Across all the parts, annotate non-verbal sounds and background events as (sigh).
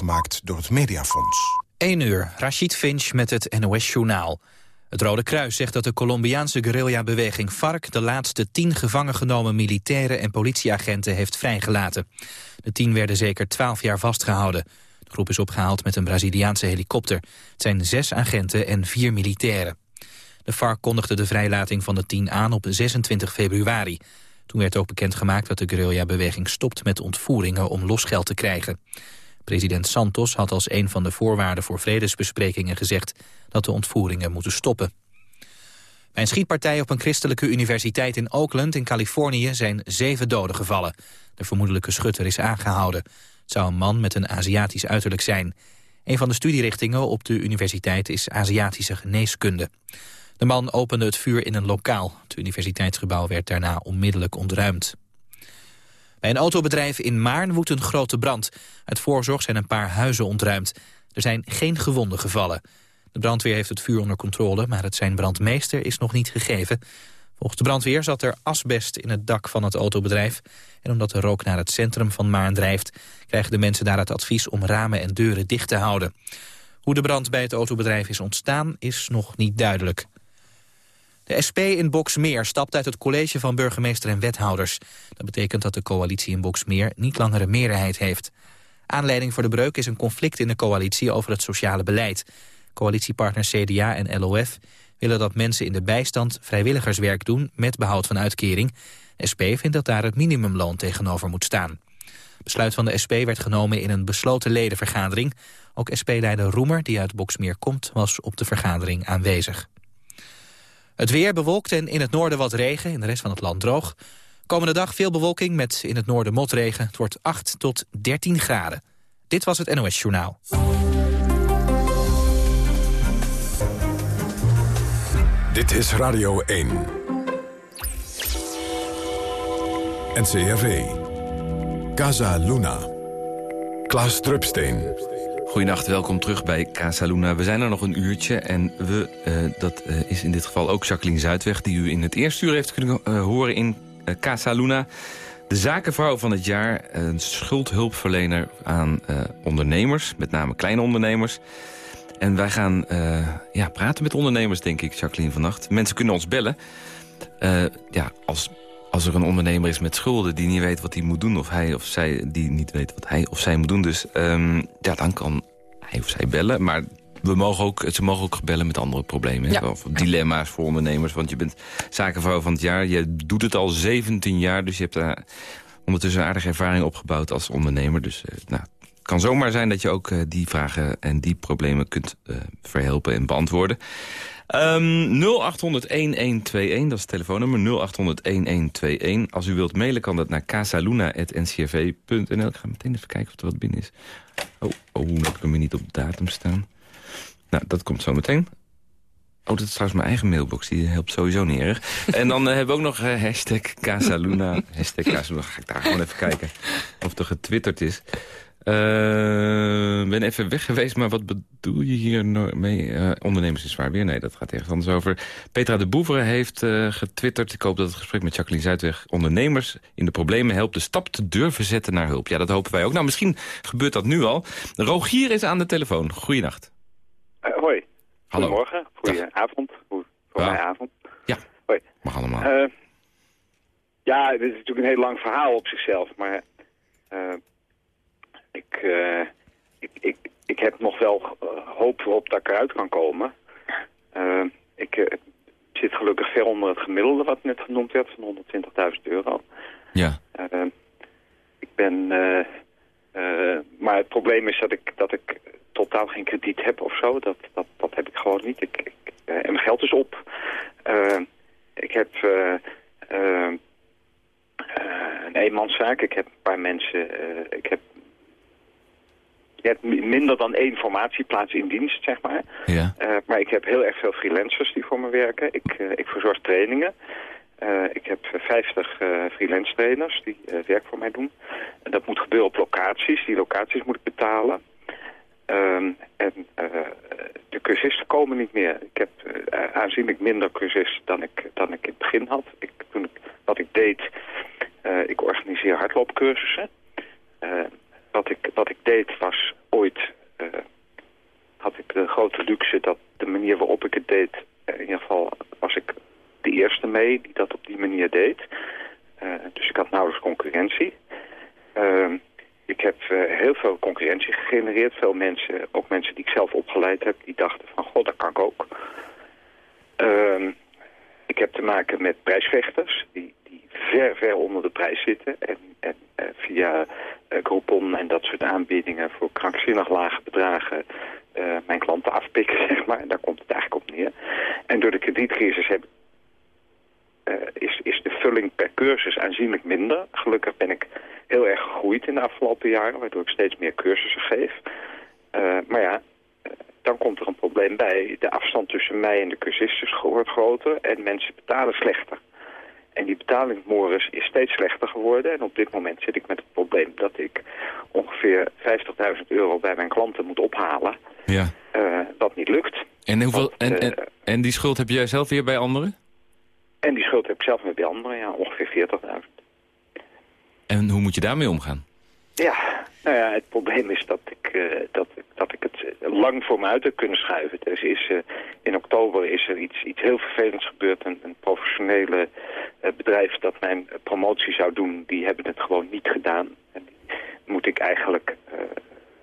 Gemaakt door het Mediafonds. 1 uur, Rashid Finch met het NOS-journaal. Het Rode Kruis zegt dat de Colombiaanse guerrillabeweging FARC... de laatste tien gevangen genomen militairen en politieagenten heeft vrijgelaten. De tien werden zeker twaalf jaar vastgehouden. De groep is opgehaald met een Braziliaanse helikopter. Het zijn zes agenten en vier militairen. De FARC kondigde de vrijlating van de tien aan op 26 februari. Toen werd ook bekendgemaakt dat de guerrillabeweging stopt met ontvoeringen om losgeld te krijgen. President Santos had als een van de voorwaarden voor vredesbesprekingen gezegd dat de ontvoeringen moeten stoppen. Bij een schietpartij op een christelijke universiteit in Oakland in Californië zijn zeven doden gevallen. De vermoedelijke schutter is aangehouden. Het zou een man met een Aziatisch uiterlijk zijn. Een van de studierichtingen op de universiteit is Aziatische geneeskunde. De man opende het vuur in een lokaal. Het universiteitsgebouw werd daarna onmiddellijk ontruimd. Bij een autobedrijf in Maarn woedt een grote brand. Uit voorzorg zijn een paar huizen ontruimd. Er zijn geen gewonden gevallen. De brandweer heeft het vuur onder controle, maar het zijn brandmeester is nog niet gegeven. Volgens de brandweer zat er asbest in het dak van het autobedrijf. En omdat de rook naar het centrum van Maarn drijft... krijgen de mensen daar het advies om ramen en deuren dicht te houden. Hoe de brand bij het autobedrijf is ontstaan is nog niet duidelijk. De SP in Boksmeer stapt uit het college van burgemeester en wethouders. Dat betekent dat de coalitie in Boksmeer niet langer een meerderheid heeft. Aanleiding voor de breuk is een conflict in de coalitie over het sociale beleid. Coalitiepartners CDA en LOF willen dat mensen in de bijstand vrijwilligerswerk doen met behoud van uitkering. SP vindt dat daar het minimumloon tegenover moet staan. Besluit van de SP werd genomen in een besloten ledenvergadering. Ook SP-leider Roemer, die uit Boksmeer komt, was op de vergadering aanwezig. Het weer bewolkt en in het noorden wat regen, in de rest van het land droog. Komende dag veel bewolking met in het noorden motregen. Het wordt 8 tot 13 graden. Dit was het NOS Journaal. Dit is Radio 1. NCRV. Casa Luna. Klaas Drupsteen. Goedenacht, welkom terug bij Casa Luna. We zijn er nog een uurtje en we, uh, dat uh, is in dit geval ook Jacqueline Zuidweg... die u in het eerste uur heeft kunnen uh, horen in Casa Luna. De zakenvrouw van het jaar, een schuldhulpverlener aan ondernemers... met name kleine ondernemers. En wij gaan ja, praten met ondernemers, denk ik, Jacqueline, vannacht. Mensen kunnen ons bellen. ja, als als er een ondernemer is met schulden die niet weet wat hij moet doen... of hij of zij die niet weet wat hij of zij moet doen. Dus um, ja, dan kan hij of zij bellen. Maar we mogen ook, ze mogen ook bellen met andere problemen. Ja. Of dilemma's voor ondernemers. Want je bent zakenvrouw van het jaar. Je doet het al 17 jaar. Dus je hebt daar ondertussen een aardige ervaring opgebouwd als ondernemer. Dus uh, nou, het kan zomaar zijn dat je ook uh, die vragen en die problemen kunt uh, verhelpen en beantwoorden. Um, 0800-1121, dat is het telefoonnummer. 0800-1121. Als u wilt mailen kan dat naar casaluna.ncrv.nl. Ik ga meteen even kijken of er wat binnen is. Oh, oh heb ik hem niet op datum staan. Nou, dat komt zo meteen. Oh, dat is trouwens mijn eigen mailbox. Die helpt sowieso niet erg. En dan uh, hebben we ook nog uh, hashtag Casaluna. hashtag Casaluna. Ga ik daar gewoon even kijken of er getwitterd is. Uh, ben even weg geweest, maar wat bedoel je hier mee? Uh, ondernemers is zwaar weer? Nee, dat gaat ergens anders over. Petra de Boeveren heeft uh, getwitterd. Ik hoop dat het gesprek met Jacqueline Zuidweg... ondernemers in de problemen helpt de stap te durven zetten naar hulp. Ja, dat hopen wij ook. Nou, misschien gebeurt dat nu al. Rogier is aan de telefoon. Goeienacht. hoi. Hallo. Goedemorgen. Goedenavond. Goedenavond. Ja, hoi. mag allemaal. ja, dit is natuurlijk een heel lang verhaal op zichzelf, maar... Ik, uh, ik, ik, ik heb nog wel uh, hoop op dat ik eruit kan komen. Uh, ik zit gelukkig ver onder het gemiddelde wat net genoemd werd van 120.000 euro. Ja. ik ben... maar het probleem is dat ik, dat ik totaal geen krediet heb of zo. Dat, dat, dat heb ik gewoon niet. Ik, ik en mijn geld is op. ik heb een eenmanszaak. Ik heb een paar mensen... ik heb hebt minder dan één formatieplaats in dienst, zeg maar. Ja. Uh, maar ik heb heel erg veel freelancers die voor me werken. Ik, uh, ik verzorg trainingen. Uh, ik heb 50 freelance trainers die werk voor mij doen. En dat moet gebeuren op locaties. Die locaties moet ik betalen. Ehm, en de cursisten komen niet meer. Ik heb aanzienlijk minder cursisten dan ik, dan ik in het begin had. Ik, toen ik, wat ik deed, ik organiseer hardloopcursussen wat, ik, ik deed was ooit... had ik de grote luxe dat de manier waarop ik het deed... in ieder geval was ik de eerste mee die dat op die manier deed. dus ik had nauwelijks concurrentie. Ehm, ik heb heel veel concurrentie gegenereerd. Veel mensen, ook mensen die ik zelf opgeleid heb, die dachten van... god, dat kan ik ook. Ehm, ik heb te maken met prijsvechters die, die ver, ver onder de prijs zitten. En, en uh, via uh, en dat soort aanbiedingen voor krankzinnig lage bedragen uh, mijn klanten afpikken, (laughs) zeg maar. En daar komt het eigenlijk op neer. En door de kredietcrisis heb, is, is de vulling per cursus aanzienlijk minder. Gelukkig ben ik heel erg gegroeid in de afgelopen jaren, waardoor ik steeds meer cursussen geef. maar ja, dan komt er een probleem bij. De afstand tussen mij en de cursisten wordt groter en mensen betalen slechter. En die betalingsmores is steeds slechter geworden. En op dit moment zit ik met het probleem dat ik ongeveer 50.000 euro bij mijn klanten moet ophalen. Ja. Uh, dat niet lukt. En, hoeveel, en, en, eh, en, die schuld heb jij zelf weer bij anderen? En die schuld heb ik zelf weer bij anderen, ja, ongeveer 40.000. En hoe moet je daarmee omgaan? Ja, nou ja, het probleem is dat ik, uh, dat, dat ik het lang voor me uit heb kunnen schuiven. Dus is, uh, in oktober is er iets, iets heel vervelends gebeurd. Een, een professionele uh, bedrijf dat mijn promotie zou doen, die hebben het gewoon niet gedaan. En die moet ik eigenlijk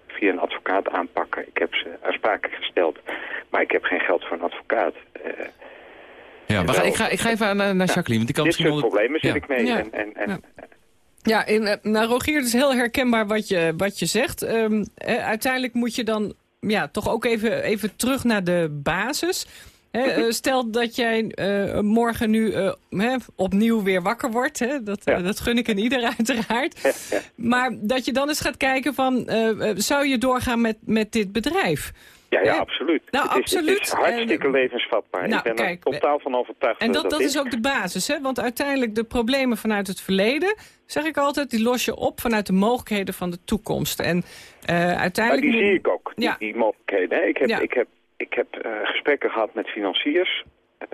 via een advocaat aanpakken. Ik heb ze aansprakelijk gesteld, maar ik heb geen geld voor een advocaat. ja, wacht, ik, ga, ik ga even naar, naar Jacqueline. Want die kan dit soort problemen zit ik mee. En, en, en, ja, in, eh, nou Rogier, het is heel herkenbaar wat je, wat je zegt. Um, eh, uiteindelijk moet je dan ja, toch ook even, even terug naar de basis. uh, stel dat jij uh, morgen nu uh, opnieuw weer wakker wordt. Dat, ja. dat gun ik in ieder (laughs) uiteraard. Ja, ja. Maar dat je dan eens gaat kijken van... zou je doorgaan met, met dit bedrijf? Ja, ja, absoluut. Nou, het, absoluut. Is, het is hartstikke levensvatbaar. Nou, ik ben kijk, er totaal van overtuigd. En dat, dat, dat is ook de basis, hè? Want uiteindelijk de problemen vanuit het verleden, zeg ik altijd, die los je op vanuit de mogelijkheden van de toekomst. En uh, uiteindelijk... Maar die zie ik ook, die, ja. die mogelijkheden. Ik heb, ja. ik heb, ik heb uh, gesprekken gehad met financiers. Uh,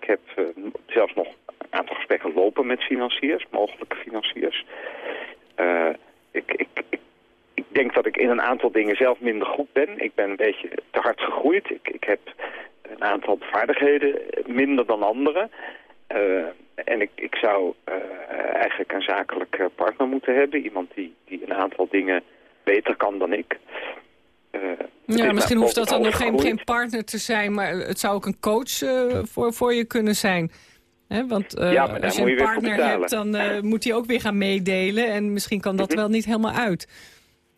ik heb zelfs nog een aantal gesprekken lopen met financiers, mogelijke financiers. ik ik denk dat ik in een aantal dingen zelf minder goed ben. Ik ben een beetje te hard gegroeid. Ik, ik heb een aantal vaardigheden minder dan anderen. Uh, en ik, ik zou uh, eigenlijk een zakelijke partner moeten hebben. Iemand die, die een aantal dingen beter kan dan ik. Uh, ja, misschien hoeft dat dan nog geen, geen partner te zijn, maar het zou ook een coach voor, voor je kunnen zijn. He, want ja, als je een partner hebt, dan moet hij ook weer gaan meedelen. En misschien kan dat mm -hmm. wel niet helemaal uit.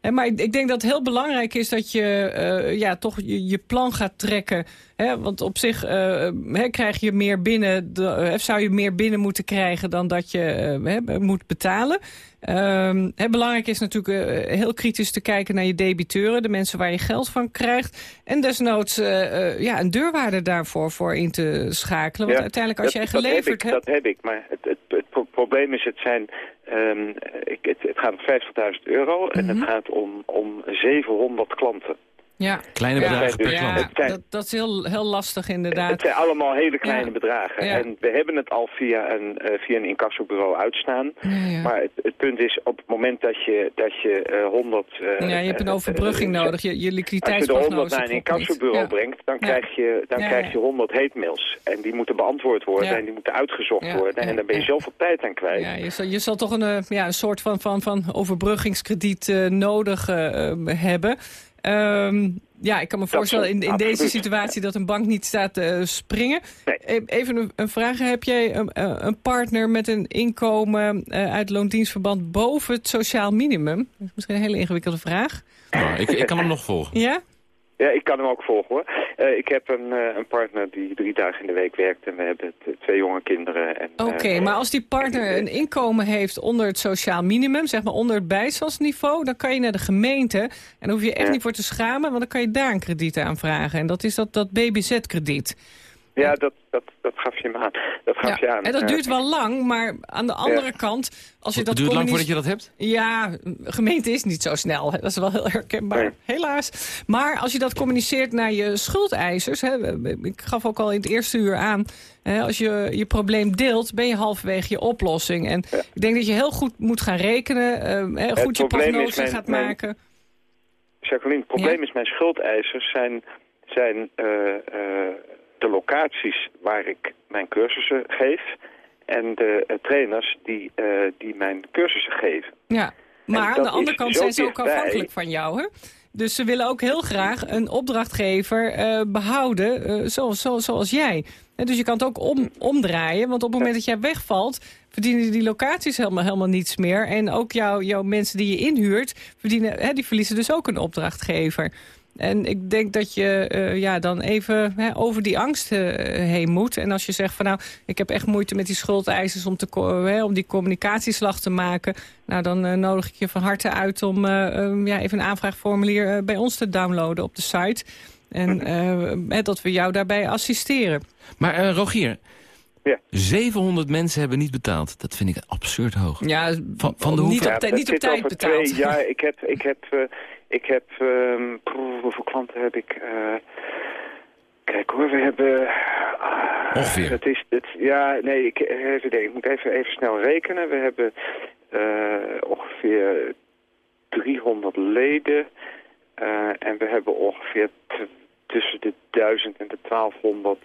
Maar ik, denk dat het heel belangrijk is dat je uh, ja, toch je, je, plan gaat trekken. Hè? Want op zich uh, hè, krijg je meer binnen, de, zou je meer binnen moeten krijgen dan dat je uh, moet betalen. Ehm, hè, belangrijk is natuurlijk heel kritisch te kijken naar je debiteuren. De mensen waar je geld van krijgt. En desnoods ja, een deurwaarde daarvoor voor in te schakelen. Want ja, uiteindelijk als dat, jij geleverd dat hebt... Dat heb ik, maar het, het, het probleem is het zijn Um, ik, het, het, gaat om 50.000 euro mm -hmm. en het Mhm. gaat om, om 700 klanten. Ja. Kleine bedragen per ja, klant. zijn- dat, dat is heel, heel lastig inderdaad. Het zijn allemaal hele kleine Ja. bedragen. Ja. En we hebben het al via een, uh, via een incassobureau uitstaan. Ja, ja. Maar het, het punt is, op het moment dat je, dat je uh, 100... Uh, ja, je hebt een overbrugging uh, nodig. Je, je Als je de liquiditeitsprognose 100 naar een incassobureau Ja. brengt, dan, Ja. krijg, je, dan Ja, krijg je 100 heetmails. En die moeten beantwoord worden Ja. en die moeten uitgezocht Ja, worden. ja, En dan ben je ja. zoveel tijd aan kwijt. Ja, je, zal, je zal toch een, eh, ja, een soort van, van, van overbruggingskrediet eh, nodig eh, eh, hebben. Ehm, ja, ik kan me voorstellen in, in deze situatie dat een bank niet staat te springen. Nee. E- Even een, een vraag. Heb jij een, een partner met een inkomen eh, uit loondienstverband boven het sociaal minimum? Dat is misschien een hele ingewikkelde vraag. Nou, ik, ik kan hem nog volgen. Ja? Ja, ik kan hem ook volgen hoor. Uh, ik heb een, uh, een partner die drie dagen in de week werkt en we hebben twee jonge kinderen. en, Oké, uh, maar als die partner een inkomen heeft onder het sociaal minimum, zeg maar onder het bijstandsniveau, dan kan je naar de gemeente en daar hoef je echt Ja. niet voor te schamen, want dan kan je daar een krediet aanvragen. En dat is dat, dat BBZ-krediet. Ja, dat, dat, dat gaf je me aan. Dat gaf je aan. En dat duurt wel lang, maar aan de andere kant... Als je dat duurt lang voordat je dat hebt? Ja, gemeente is niet zo snel. Dat is wel heel herkenbaar, helaas. Maar als je dat communiceert naar je schuldeisers... Hè, ik gaf ook al in het eerste uur aan... Hè, als je je probleem deelt, ben je halverwege je oplossing. En ik denk dat je heel goed moet gaan rekenen. Uh, goed je prognose gaat maken. Jacqueline, het probleem is mijn schuldeisers zijn, zijn uh, de locaties waar ik mijn cursussen geef... en de uh, trainers die, uh, die mijn cursussen geven. Ja, maar aan de andere kant zijn ze ook afhankelijk van jou, hè? Dus ze willen ook heel graag een opdrachtgever uh, behouden zoals, zoals, zoals jij. En dus je kan het ook om, omdraaien, want op het moment dat jij wegvalt... verdienen die locaties helemaal, helemaal niets meer. En ook jouw jouw mensen die je inhuurt, verdienen, hè, die verliezen dus ook een opdrachtgever. En ik denk dat je uh, ja, dan even hè, over die angst uh, heen moet. En als je zegt van nou, ik heb echt moeite met die schuldeisers om, te, hè, om die communicatieslag te maken. Nou, dan uh, nodig ik je van harte uit om um, ja, even een aanvraagformulier bij ons te downloaden op de site. En hè, dat we jou daarbij assisteren. Maar Rogier, ja. 700 mensen hebben niet betaald. Dat vind ik absurd hoog. Ja, van, van de niet op, niet op tijd betaald. ja, ik heb, ik heb ik heb, um, hoeveel klanten heb ik? Uh, kijk hoor, we hebben... Uh, Ongeveer. Het is, het, ja, nee, ik, even, ik moet even, even snel rekenen. We hebben uh, ongeveer 300 leden. en we hebben ongeveer tussen de 1000 en de 1200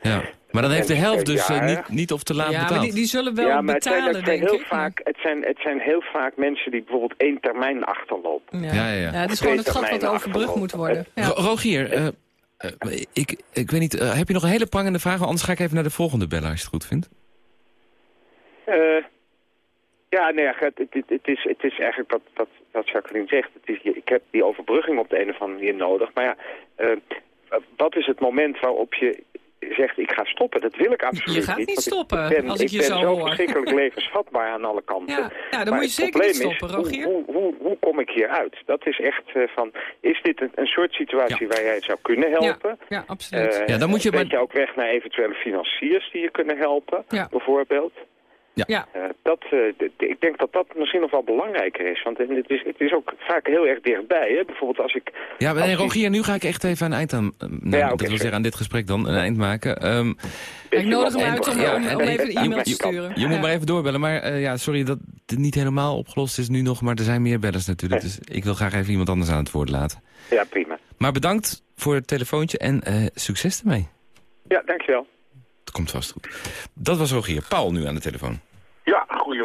ja. Maar dan heeft de helft dus uh, niet, niet of te laat ja, betaald. Maar die, die zullen wel ja, maar betalen, het zijn, het zijn heel Vaak, het, zijn, het zijn heel vaak mensen die bijvoorbeeld één termijn achterlopen. Ja, ja, ja. ja het is gewoon het gat wat overbrugd moet worden. Ja. Rogier, uh, uh, ik, ik weet niet, heb je nog een hele prangende vraag? Anders ga ik even naar de volgende bellen als je het goed vindt. ja, nee, het, het, het, is, het is eigenlijk wat, wat, wat Jacqueline zegt. Het is, ik heb die overbrugging op de een of andere manier nodig. Maar ja, wat is het moment waarop je zegt ik ga stoppen. Dat wil ik absoluut niet. Je gaat niet, stoppen, ik ben, als ik, je zo hoor. verschrikkelijk (laughs) levensvatbaar aan alle kanten. Ja, ja dan moet je zeker niet stoppen, Rogier. Hoe, hoe, hoe, kom ik hier uit? Dat is echt uh, van, is dit een, een soort situatie waar jij zou kunnen helpen? Ja, ja absoluut. Uh, ja, dan moet je ben je ook weg naar eventuele financiers die je kunnen helpen, bijvoorbeeld? Ja. Uh, dat, uh, ik denk dat dat misschien nog wel belangrijker is. Want het is, het is ook vaak heel erg dichtbij. Hè? Bijvoorbeeld als ik... Ja, maar nee, Rogier, nu ga ik echt even een eind aan... Uh, nou, ja, okay, dat wil zeggen aan dit gesprek dan, een eind maken. Um, ik nodig hem uit om, ja, om, om even een e-mail te sturen. Je, je moet maar even doorbellen. Maar ja, sorry dat het niet helemaal opgelost is nu nog. Maar er zijn meer bellers natuurlijk. Dus ik wil graag even iemand anders aan het woord laten. Ja, prima. Maar bedankt voor het telefoontje en succes ermee. Ja, dankjewel. Het komt vast goed. Dat was Rogier. Paul nu aan de telefoon.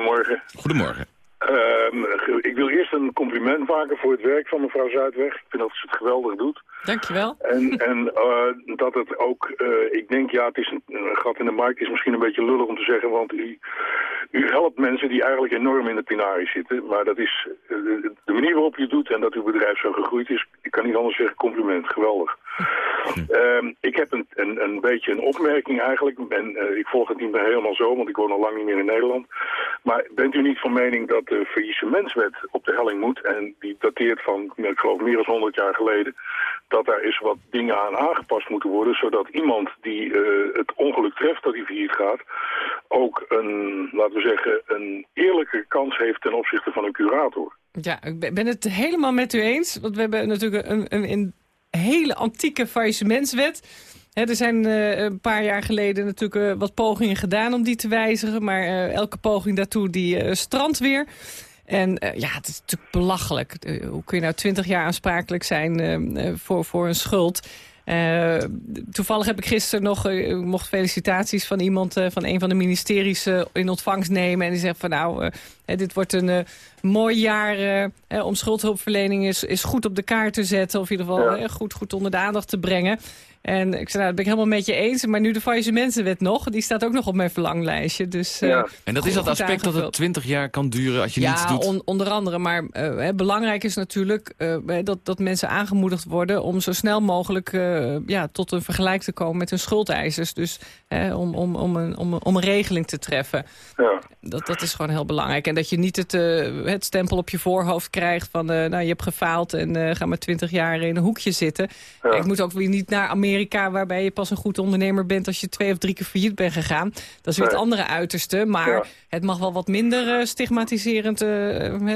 Goedemorgen. Goedemorgen. Uh, ik wil eerst een compliment maken voor het werk van mevrouw Zuidweg. Ik vind dat ze het geweldig doet. Dankjewel. En, en uh, dat het ook, uh, ik denk ja, het is een, een, gat in de markt, is misschien een beetje lullig om te zeggen, want u, u helpt mensen die eigenlijk enorm in de pinarie zitten. Maar dat is de, de manier waarop je het doet en dat uw bedrijf zo gegroeid is, ik kan niet anders zeggen, compliment, geweldig. Uh, ik heb een, een, een beetje een opmerking eigenlijk. En, uh, ik volg het niet meer helemaal zo, want ik woon al lang niet meer in Nederland. Maar bent u niet van mening dat de faillissementswet op de helling moet... en die dateert van, ik geloof, meer dan 100 jaar geleden... dat daar eens wat dingen aan aangepast moeten worden... zodat iemand die uh, het ongeluk treft dat hij failliet gaat... ook een, laten we zeggen, een eerlijke kans heeft ten opzichte van een curator. Ja, ik ben het helemaal met u eens. Want we hebben natuurlijk een, een, een hele antieke faillissementswet. Er zijn uh, een paar jaar geleden natuurlijk uh, wat pogingen gedaan om die te wijzigen. Maar uh, elke poging daartoe die strandt weer. En ja, het is natuurlijk belachelijk. hoe kun je nou twintig jaar aansprakelijk zijn voor, voor een schuld? Uh, toevallig heb ik gisteren nog, uh, mocht felicitaties van iemand uh, van een van de ministeries in ontvangst nemen. En die zegt van nou, dit wordt een mooi jaar om schuldhulpverlening is, is goed op de kaart te zetten. Of in ieder geval goed, goed onder de aandacht te brengen. En ik zei, nou, dat ben ik helemaal met je eens. Maar nu de faillissementenwet nog, die staat ook nog op mijn verlanglijstje. Dus, ja. uh, en dat is dat aspect dat het 20 jaar kan duren als je ja, niets doet? Ja, on, onder andere. Maar uh, belangrijk is natuurlijk uh, dat, dat mensen aangemoedigd worden... om zo snel mogelijk ja, tot een vergelijk te komen met hun schuldeisers. Dus om, om, om, een, om, om een regeling te treffen. Ja. Dat, dat is gewoon heel belangrijk. En dat je niet het, het stempel op je voorhoofd krijgt van... nou, je hebt gefaald en ga maar 20 jaar in een hoekje zitten. Ja. Ik moet ook weer niet naar Amerika Amerika... waarbij je pas een goed ondernemer bent als je twee of drie keer failliet bent gegaan. Dat is weer het andere uiterste. Maar het mag wel wat minder stigmatiserend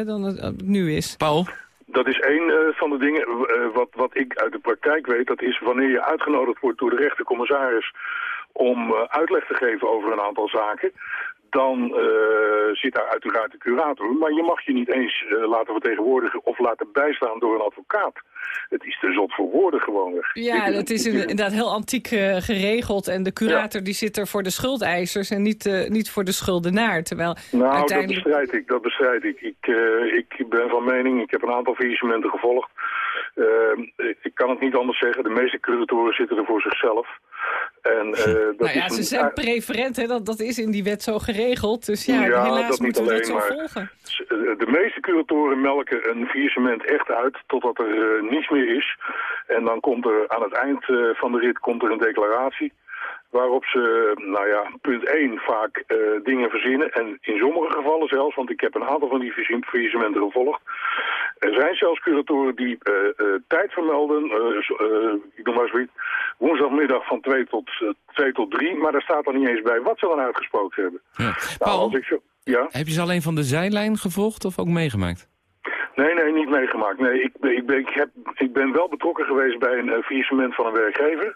dan het nu is. Paul? Dat is één van de dingen wat, wat ik uit de praktijk weet. Dat is wanneer je uitgenodigd wordt door de rechtercommissaris om uitleg te geven over een aantal zaken dan uh, zit daar uiteraard de curator. Maar je mag je niet eens uh, laten vertegenwoordigen of laten bijstaan door een advocaat. Het is te zot voor woorden gewoon. Ja, dat is inderdaad heel antiek uh, geregeld. En de curator die zit er voor de schuldeisers en niet, niet voor de schuldenaar. Terwijl nou, uiteindelijk... dat bestrijd ik. Dat bestrijd ik. Ik, ik ben van mening, ik heb een aantal faillissementen gevolgd. ik kan het niet anders zeggen. De meeste curatoren zitten er voor zichzelf. En, uh, dat nou ja, ze zijn preferent, hè? Dat, dat is in die wet zo geregeld. Dus ja, ja helaas moeten we dat zo volgen. De meeste curatoren melken een faillissement echt uit totdat er uh, niets meer is. En dan komt er aan het eind uh, van de rit komt er een declaratie waarop ze, nou ja, punt 1 vaak uh, dingen verzinnen. En in sommige gevallen zelfs, want ik heb een aantal van die faillissementen gevolgd. Er zijn zelfs curatoren die uh, uh, tijd vermelden, ik noem maar zoiets, woensdagmiddag van 2 tot, 2 tot 3. Maar daar staat er niet eens bij wat ze dan uitgesproken hebben. Ja. Nou, Paul, ik zo, ja? heb je ze alleen van de zijlijn gevolgd of ook meegemaakt? Nee, nee, niet meegemaakt. Nee, ik, ik, ben, ik, heb, ik ben wel betrokken geweest bij een faillissement van een werkgever.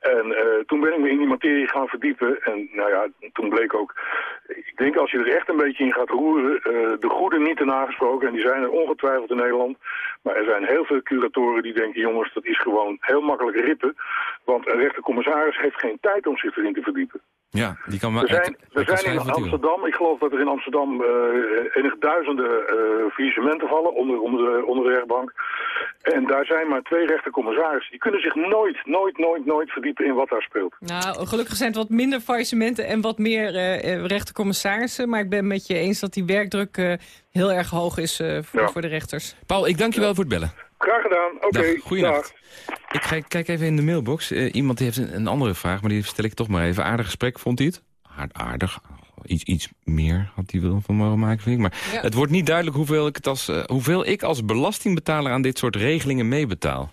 En uh, toen ben ik me in die materie gaan verdiepen. En nou ja, toen bleek ook... Ik denk als je er echt een beetje in gaat roeren... Uh, de goede niet te nagesproken. En die zijn er ongetwijfeld in Nederland. Maar er zijn heel veel curatoren die denken... jongens, dat is gewoon heel makkelijk rippen. Want een rechtercommissaris heeft geen tijd om zich erin te verdiepen. Ja, die kan maar... Er zijn, zijn in Amsterdam, ik geloof dat er in Amsterdam uh, enige duizenden uh, faillissementen vallen onder, onder, de, onder de rechtbank. En daar zijn maar twee rechtercommissarissen. Die kunnen zich nooit, nooit, nooit, nooit verdiepen in wat daar speelt. Nou, gelukkig zijn het wat minder faillissementen en wat meer uh, rechtercommissarissen. Maar ik ben met je eens dat die werkdruk heel erg hoog is voor, voor de rechters. Paul, ik dank je wel voor het bellen. Graag gedaan. Oké, okay, Goeienacht. Ik ga, kijk even in de mailbox. Uh, iemand heeft een, een, andere vraag, maar die stel ik toch maar even. Aardig gesprek, vond hij het? Aardig. Iets, iets meer had hij wel van mogen maken, vind ik. Maar het wordt niet duidelijk hoeveel ik, het als, uh, hoeveel ik als belastingbetaler aan dit soort regelingen meebetaal.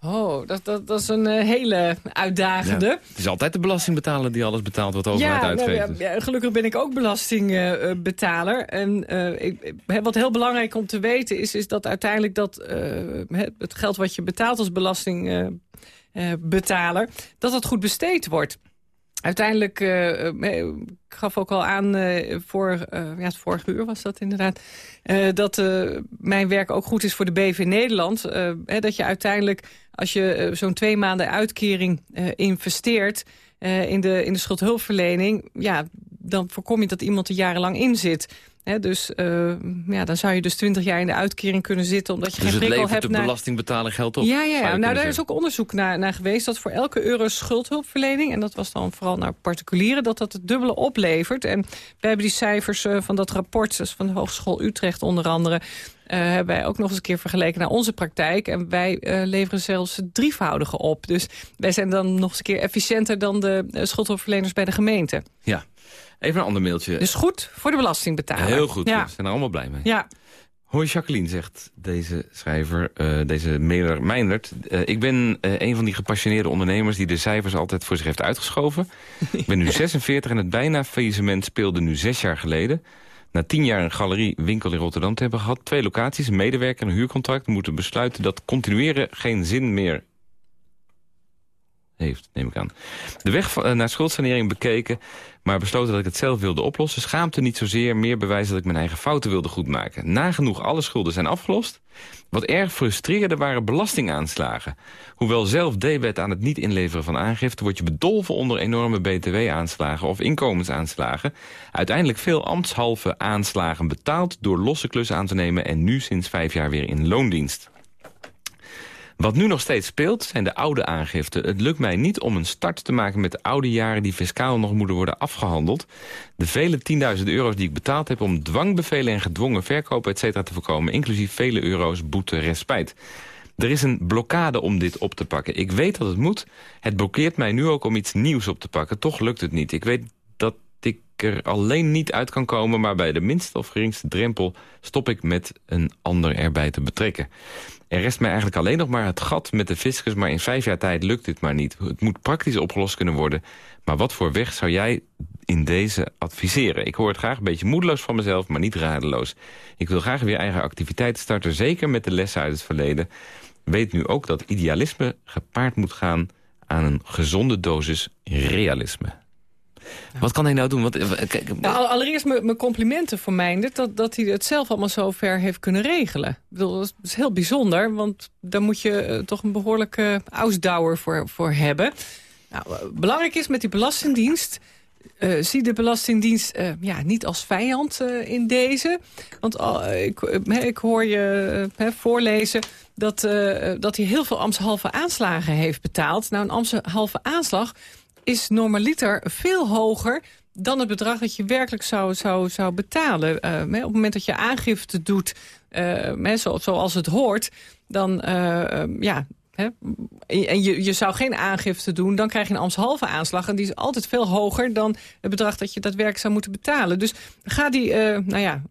Oh, dat, dat, dat is een uh, hele uitdagende. Ja, het is altijd de belastingbetaler die alles betaalt wat de overheid ja, uitgeeft. Nou, ja, gelukkig ben ik ook belastingbetaler. Uh, en uh, ik, wat heel belangrijk om te weten is, is dat uiteindelijk dat, het geld wat je betaalt als belastingbetaler, dat dat goed besteed wordt. Uiteindelijk, uh, ik gaf ook al aan, uh, voor, ja, het vorige uur was dat inderdaad... dat mijn werk ook goed is voor de BV Nederland. Hè, dat je uiteindelijk, als je zo'n twee maanden uitkering investeert... in, de, in de schuldhulpverlening, ja, dan voorkom je dat iemand er jarenlang in zit dus uh, ja, dan zou je dus 20 jaar in de uitkering kunnen zitten... omdat je dus geen prikkel hebt... Dus de belastingbetaler geld op? Ja, ja, ja. nou daar is ook onderzoek naar, naar geweest... dat voor elke euro schuldhulpverlening... en dat was dan vooral naar particulieren... dat dat het dubbele oplevert. En we hebben die cijfers uh, van dat rapport... Dus van de Hogeschool Utrecht onder andere... Uh, hebben wij ook nog eens een keer vergeleken naar onze praktijk. En wij uh, leveren zelfs het drievoudige op. Dus wij zijn dan nog eens een keer efficiënter dan de uh, schuldhulpverleners bij de gemeente. Ja. Even een ander mailtje. Dus goed voor de belastingbetaler. Heel goed, ja. we zijn er allemaal blij mee. Ja. Hoi Jacqueline, zegt deze schrijver, uh, deze mailer Meindert. Uh, ik ben uh, een van die gepassioneerde ondernemers... die de cijfers altijd voor zich heeft uitgeschoven. ik ben nu (laughs) 46 en het bijna faillissement speelde nu zes jaar geleden. Na tien jaar een galerie winkel in Rotterdam te hebben gehad... twee locaties, een medewerker en een huurcontract... moeten besluiten dat continueren geen zin meer heeft, neem ik aan. De weg eh, naar schuldsanering bekeken, maar besloten dat ik het zelf wilde oplossen. Schaamte niet zozeer, meer bewijs dat ik mijn eigen fouten wilde goedmaken. Nagenoeg alle schulden zijn afgelost. Wat erg frustreerde waren belastingaanslagen. Hoewel zelf debet aan het niet inleveren van aangifte... word je bedolven onder enorme btw-aanslagen of inkomensaanslagen. Uiteindelijk veel ambtshalve aanslagen betaald... door losse klussen aan te nemen en nu sinds vijf jaar weer in loondienst. Wat nu nog steeds speelt, zijn de oude aangiften. Het lukt mij niet om een start te maken met de oude jaren... die fiscaal nog moeten worden afgehandeld. De vele tienduizenden euro's die ik betaald heb... om dwangbevelen en gedwongen verkopen etc. te voorkomen... inclusief vele euro's boete respijt. Er is een blokkade om dit op te pakken. Ik weet dat het moet. Het blokkeert mij nu ook om iets nieuws op te pakken. Toch lukt het niet. Ik weet ik er alleen niet uit kan komen... maar bij de minste of geringste drempel stop ik met een ander erbij te betrekken. Er rest mij eigenlijk alleen nog maar het gat met de fiscus... maar in vijf jaar tijd lukt dit maar niet. Het moet praktisch opgelost kunnen worden. Maar wat voor weg zou jij in deze adviseren? Ik hoor het graag een beetje moedeloos van mezelf, maar niet radeloos. Ik wil graag weer eigen activiteiten starten, zeker met de lessen uit het verleden. Weet nu ook dat idealisme gepaard moet gaan aan een gezonde dosis realisme. Wat kan hij nou doen? Want, eh, allereerst mijn complimenten voor mij. Dat, dat hij het zelf allemaal zo ver heeft kunnen regelen. Ik bedoel, dat is heel bijzonder. Want daar moet je eh, toch een behoorlijke ausdauer voor, voor hebben. Nou, belangrijk is met die Belastingdienst... Uh, zie de Belastingdienst ja, niet als vijand in deze. Want ik, ik, hoor je voorlezen dat, dat hij heel veel ambtshalve aanslagen heeft betaald. Nou, een ambtshalve aanslag is normaliter veel hoger dan het bedrag dat je werkelijk zou, zou, zou betalen. Uh, op het moment dat je aangifte doet, uh, zoals het hoort... dan, uh, ja, en je, je zou geen aangifte doen, dan krijg je een ambtshalve aanslag. En die is altijd veel hoger dan het bedrag dat je daadwerkelijk zou moeten betalen. Dus ga die, nou ja,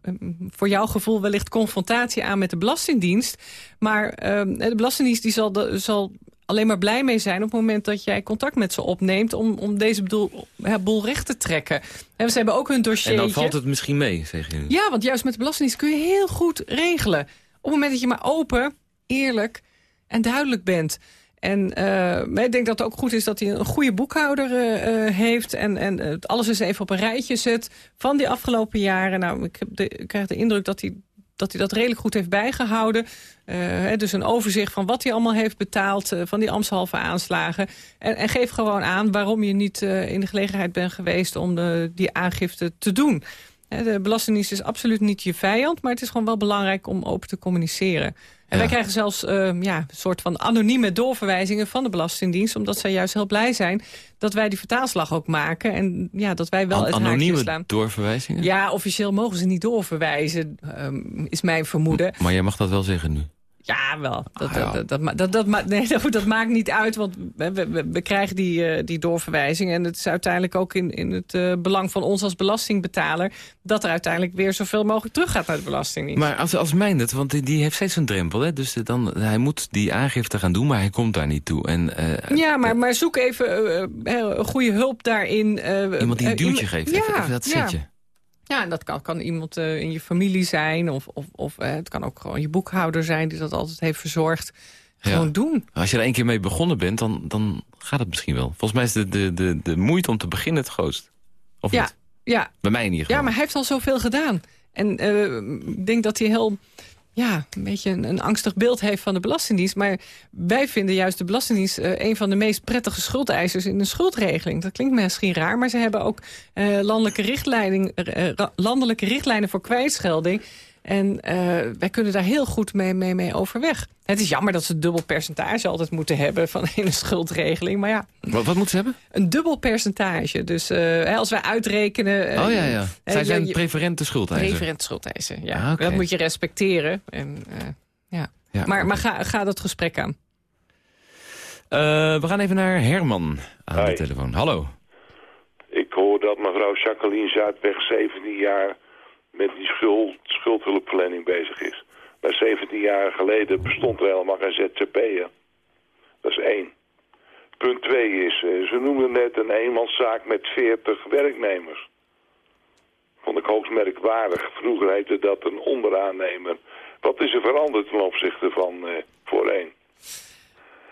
voor jouw gevoel wellicht confrontatie aan met de Belastingdienst. Maar uh, de Belastingdienst die zal, de, zal alleen maar blij mee zijn op het moment dat jij contact met ze opneemt... om, om deze bedoel, ja, boel recht te trekken. En ze hebben ook hun dossier. En dan valt het misschien mee, zeg je Ja, want juist met de Belastingdienst kun je heel goed regelen. Op het moment dat je maar open, eerlijk en duidelijk bent... En uh, ik denk dat het ook goed is dat hij een goede boekhouder uh, heeft... en, en alles eens even op een rijtje zet van die afgelopen jaren. Nou, ik, heb de, ik krijg de indruk dat hij dat hij dat redelijk goed heeft bijgehouden. Uh, dus een overzicht van wat hij allemaal heeft betaald... Uh, van die ambtshalve aanslagen. En, en, geef gewoon aan waarom je niet uh, in de gelegenheid bent geweest... om de, die aangifte te doen. De Belastingdienst is absoluut niet je vijand... maar het is gewoon wel belangrijk om open te communiceren. En wij krijgen zelfs uh, ja, een soort van anonieme doorverwijzingen van de Belastingdienst. Omdat zij juist heel blij zijn dat wij die vertaalslag ook maken. En ja, dat wij wel An het Anonieme slaan. doorverwijzingen? Ja, officieel mogen ze niet doorverwijzen, um, is mijn vermoeden. Maar jij mag dat wel zeggen nu? Ja, wel. Dat, ah, dat, dat, dat, dat, (laughs) nee, dat, maakt niet uit, want we, we, we krijgen die, uh, die doorverwijzing. En het is uiteindelijk ook in, in het uh, belang van ons als belastingbetaler... dat er uiteindelijk weer zoveel mogelijk teruggaat naar de belasting. Maar als, als Meindert, want die, die heeft steeds een drempel. Hè? Dus dan, hij moet die aangifte gaan doen, maar hij komt daar niet toe. En, uh, ja, maar, maar zoek even goede hulp daarin. iemand die een duwtje geeft, ja, even, dat zetje. Ja. Ja, en dat kan, kan iemand uh, in je familie zijn. Of, of, of uh, het kan ook gewoon je boekhouder zijn die dat altijd heeft verzorgd. Gewoon ja. doen. Als je er één keer mee begonnen bent, dan, dan gaat het misschien wel. Volgens mij is de, de, de, de moeite om te beginnen het grootst. Of ja, niet? Ja. Bij mij in ieder geval. Ja, maar hij heeft al zoveel gedaan. En uh, ik denk dat hij heel ja, een beetje een, een, angstig beeld heeft van de Belastingdienst. Maar wij vinden juist de Belastingdienst uh, een van de meest prettige schuldeisers in de schuldregeling. Dat klinkt misschien raar, maar ze hebben ook uh, landelijke, uh, landelijke richtlijnen voor kwijtschelding. En uh, wij kunnen daar heel goed mee, mee, mee overweg. Het is jammer dat ze een dubbel percentage altijd moeten hebben van een schuldregeling. Maar ja. Wat, wat moeten ze hebben? Een dubbel percentage. Dus uh, als wij uitrekenen... Uh, oh ja, ja. Zij zijn je, preferente schuldeisen. Preferente schuldeisen, ja. Ah, okay. Dat moet je respecteren. En, ja. ja. Maar, maar ga, ga dat gesprek aan. we gaan even naar Herman aan Hi. de telefoon. Hallo. Ik hoor dat mevrouw Jacqueline Zuidweg 17 jaar met die schuld, schuldhulpverlening bezig is. Maar 17 jaar geleden bestond er helemaal geen ZZP'er. Dat is één. Punt twee is, eh, ze noemden net een eenmanszaak met 40 werknemers. Vond ik hoogst merkwaardig. Vroeger heette dat een onderaannemer. Wat is er veranderd ten opzichte van uh, voorheen?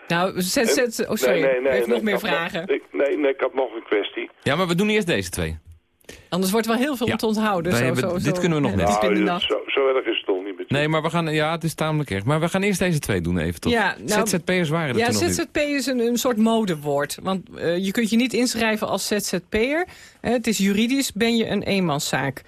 Nou, zet, zet, oh sorry, nee, nee, nee, heeft nog meer vragen. Nog, ik, nee, nee, ik had nog een kwestie. Ja, maar we doen eerst deze twee. Anders wordt wel heel veel om te onthouden. Zo, zo, dit kunnen we nog net. Nou, zo, zo erg is het toch niet. Nee, maar we gaan, ja, het is tamelijk erg. Maar we gaan eerst deze twee doen even. Tot. Ja, nou, ZZP'ers waren er Ja, ZZP is een, een soort modewoord. Want uh, je kunt je niet inschrijven als ZZP'er. Uh, het is juridisch, ben je een eenmanszaak.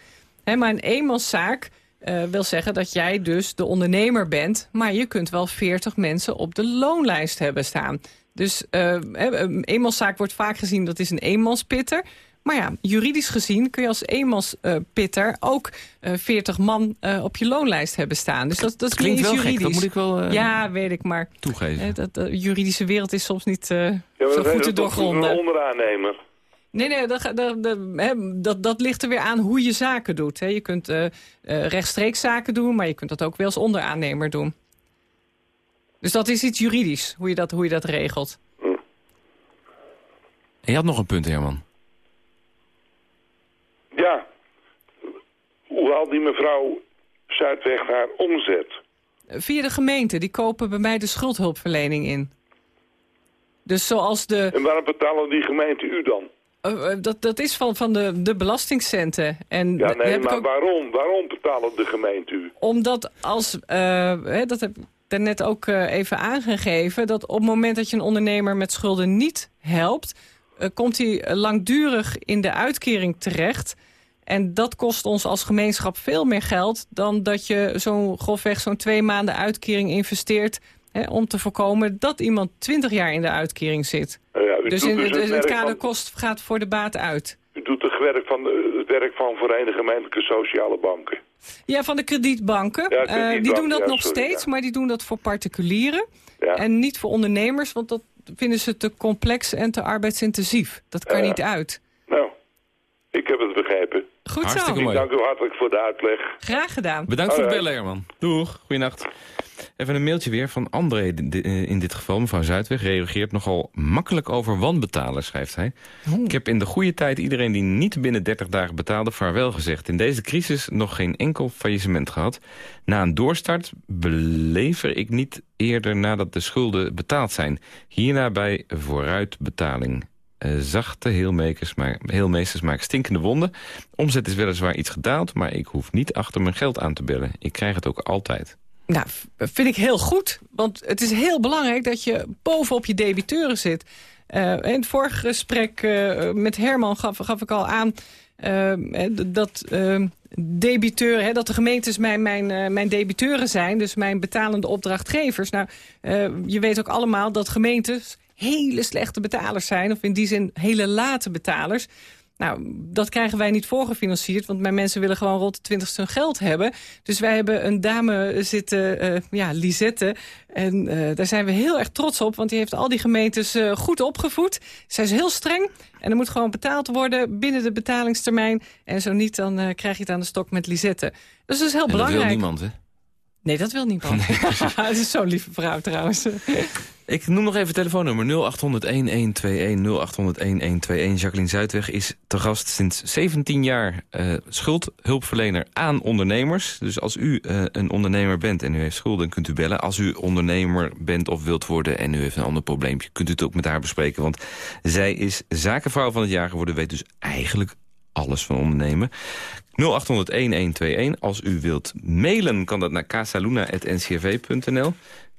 Hè, maar een eenmanszaak uh, wil zeggen dat jij dus de ondernemer bent... maar je kunt wel 40 mensen op de loonlijst hebben staan. Dus een eenmanszaak wordt vaak gezien dat is een eenmanspitter... Maar ja, juridisch gezien kun je als eenmanspitter uh, ook uh, 40 man uh, op je loonlijst hebben staan. Dus dat, dat klinkt wel juridisch. Gek, dat moet ik wel uh, Ja, weet ik, maar toegeven. dat, de juridische wereld is soms niet ja, zo goed te doorgronden. een onderaannemer. Nee, nee, dat, dat, dat, dat, ligt er weer aan hoe je zaken doet. Je kunt uh, rechtstreeks zaken doen, maar je kunt dat ook wel als onderaannemer doen. Dus dat is iets juridisch, hoe je dat, hoe je dat regelt. Hm. En je had nog een punt, Herman. Ja. Hoe haalt die mevrouw Zuidweg haar omzet? Via de gemeente. Die kopen bij mij de schuldhulpverlening in. Dus zoals de... En waarom betalen die gemeente u dan? Uh, dat, dat is van, van de, de belastingcenten. En ja, nee, maar waarom? Waarom betalen de gemeente u? Omdat als... Uh, dat heb ik net ook uh, even aangegeven... dat op het moment dat je een ondernemer met schulden niet helpt... komt hij langdurig in de uitkering terecht... En dat kost ons als gemeenschap veel meer geld... dan dat je zo'n grofweg zo'n twee maanden uitkering investeert... Hè, om te voorkomen dat iemand twintig jaar in de uitkering zit. ja, dus in dus het, het, kaderkost gaat voor de baat uit. U doet het werk van, het werk van Verenigde Gemeentelijke Sociale Banken. Ja, van de kredietbanken. Eh, die doen dat nog steeds, maar die doen dat voor particulieren. En niet voor ondernemers, want dat vinden ze te complex en te arbeidsintensief. Dat kan niet uit. Nou, ik heb het begrepen. Goed Hartstikke zo. Mooi. Ik dank u hartelijk voor de uitleg. Graag gedaan. Bedankt voor het bellen, Herman. Doeg, goeienacht. Even een mailtje weer van André eh, in dit geval. Mevrouw Zuidweg reageert nogal makkelijk over wanbetalers, schrijft hij. Ik heb in de goede tijd iedereen die niet binnen 30 dagen betaalde vaarwel gezegd. In deze crisis nog geen enkel faillissement gehad. Na een doorstart belever ik niet eerder nadat de schulden betaald zijn. Hierna bij vooruitbetaling. Uh, zachte heelmeesters, maar, heelmeesters maken stinkende wonden. Omzet is weliswaar iets gedaald, maar ik hoef niet achter mijn geld aan te bellen. Ik krijg het ook altijd. Nou, vind ik heel goed. Want het is heel belangrijk dat je bovenop je debiteuren zit. Uh, in het vorige gesprek uh, met Herman gaf, ik al aan... Dat debiteuren, hè, dat de gemeentes mijn, mijn, mijn debiteuren zijn. Dus mijn betalende opdrachtgevers. Nou, je weet ook allemaal dat gemeentes hele slechte betalers zijn. Of in die zin hele late betalers. Nou, dat krijgen wij niet voorgefinancierd, want mijn mensen willen gewoon rond de twintigste hun geld hebben. Dus wij hebben een dame zitten, uh, ja, Lisette. En uh, daar zijn we heel erg trots op, want die heeft al die gemeentes uh, goed opgevoed. Zij is heel streng en er moet gewoon betaald worden binnen de betalingstermijn. En zo niet, dan krijg je het aan de stok met Lisette. Dus dat is heel en belangrijk. dat wil niemand, hè? Nee, dat wil niemand. Het (laughs) is zo'n lieve vrouw trouwens. Ik noem nog even telefoonnummer 0800-1121, 0800-1121. Jacqueline Zuidweg is te gast sinds 17 jaar uh, schuldhulpverlener aan ondernemers. Dus als u uh, een ondernemer bent en u heeft schulden, kunt u bellen. Als u ondernemer bent of wilt worden en u heeft een ander probleempje... kunt u het ook met haar bespreken, want zij is zakenvrouw van het jaar geworden... weet dus eigenlijk alles van ondernemen. 0800-1121. Als u wilt mailen, kan dat naar casaluna.ncrv.nl.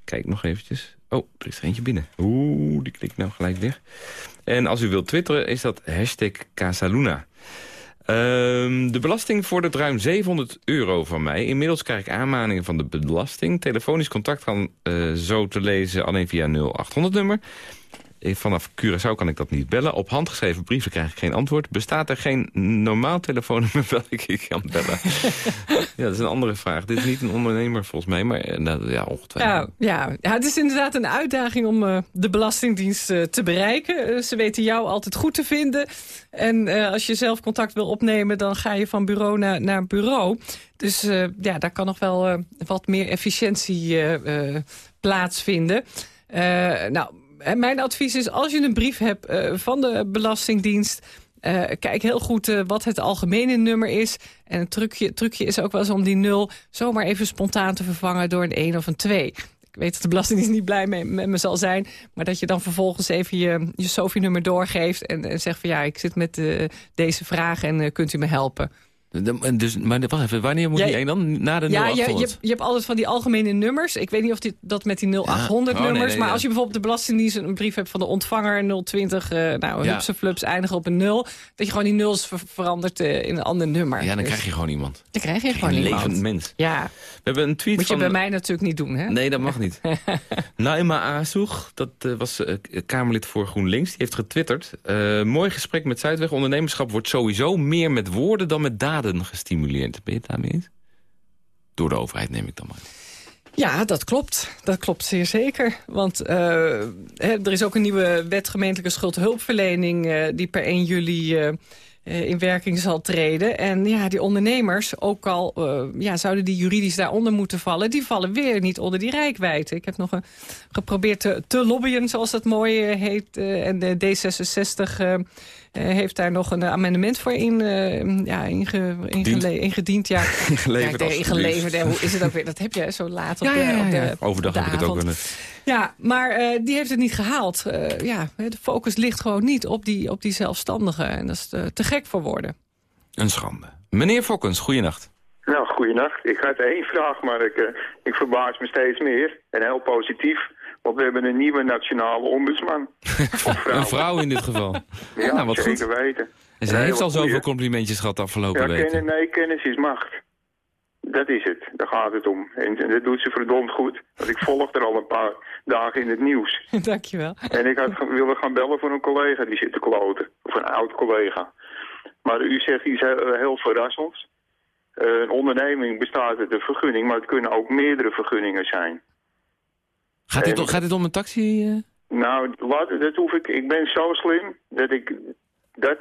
Kijk nog eventjes. Oh, er is er eentje binnen. Oeh, die klik nou gelijk weg. En als u wilt twitteren, is dat hashtag Casaluna. Um, de belasting vordert ruim 700 euro van mij. Inmiddels krijg ik aanmaningen van de belasting. Telefonisch contact kan uh, zo te lezen alleen via 0800-nummer. Eh, vanaf Curaçao kan ik dat niet bellen. Op handgeschreven brieven krijg ik geen antwoord. Bestaat er geen normaal telefoonnummer (laughs) welk ik kan bellen? (laughs) ja, dat is een andere vraag. Dit is niet een ondernemer volgens mij, maar eh, nou, ja, ongetwijfeld. Ja, ja, ja, het is inderdaad een uitdaging om uh, de Belastingdienst uh, te bereiken. Uh, ze weten jou altijd goed te vinden. En als je zelf contact wil opnemen, dan ga je van bureau naar, naar bureau. Dus ja, daar kan nog wel wat meer efficiëntie plaatsvinden. nou, mijn advies is, als je een brief hebt uh, van de Belastingdienst... Uh, kijk heel goed uh, wat het algemene nummer is. En het trucje, trucje is ook wel eens om die nul zomaar even spontaan te vervangen door een 1 of een 2. Ik weet dat de Belastingdienst niet blij mee, met me zal zijn. Maar dat je dan vervolgens even je, je SOFI-nummer doorgeeft... En, en zegt van ja, ik zit met deze vraag en kunt u me helpen. Dus, maar wacht even, wanneer moet ja, die één dan? Na de ja, 0800? Je, je, hebt, je hebt altijd van die algemene nummers. Ik weet niet of dit, dat met die 0800 ja. oh, nummers... maar als je bijvoorbeeld de Belastingdienst een brief hebt van de ontvanger... 020, uh, nou, ja. hupseflups, eindigen op een 0... dat je gewoon die nuls ver verandert uh, in een ander nummer. Ja, dan dus, krijg je gewoon iemand. Dan krijg je gewoon een iemand. levend mens. Ja. We hebben een tweet Moet je bij mij natuurlijk niet doen, hè? Nee, dat mag niet. (laughs) Naima Azoeg, dat uh, was Kamerlid voor GroenLinks... die heeft getwitterd... mooi gesprek met Zuidweg. Ondernemerschap wordt sowieso meer met woorden dan met daden gestimuleerd. Ben je? Door de overheid neem ik dan maar. Ja, dat klopt. Dat klopt zeer zeker. Want uh, er is ook een nieuwe wet gemeentelijke schuldhulpverlening... Uh, die per 1 juli uh, in werking zal treden. En ja, die ondernemers, ook al ja, zouden die juridisch daaronder moeten vallen... die vallen weer niet onder die rijkwijde. Ik heb nog een, geprobeerd te, te lobbyen, zoals dat mooi heet. en de D66 uh, heeft daar nog een amendement voor in, uh, ja, inge, ingele, ingediend. Ja. ingeleverd. (laughs) Ja, ingeleverd. Hoe is het ook weer? Dat heb je zo laat op ja, de, ja, op de Overdag heb ik het ook kunnen. Ja, maar uh, die heeft het niet gehaald. ja, de focus ligt gewoon niet op die, op die zelfstandigen. En dat is te, te gek voor woorden. Een schande. Meneer Fokkens, goeienacht. Nou, goeienacht. Ik had één vraag, maar ik, ik verbaas me steeds meer. En heel positief. Want we hebben een nieuwe nationale ombudsman. (laughs) een vrouw in dit geval. ja, nou, wat zeker goed. weten. En ze heeft al zoveel complimentjes gehad afgelopen ja, weken. nee, kennis is macht. Dat is het. Daar gaat het om. En, en dat doet ze verdomd goed. Want ik volg er al een paar dagen in het nieuws. (laughs) Dankjewel. En ik had, wilde gaan bellen voor een collega die zit te kloten. Of een oud collega. Maar u zegt iets heel, heel verrassends. Uh, een onderneming bestaat uit een vergunning, maar het kunnen ook meerdere vergunningen zijn. Gaat dit, gaat dit om een taxi? Uh... Nou, wat, dat hoef ik. Ik ben zo slim dat ik dat,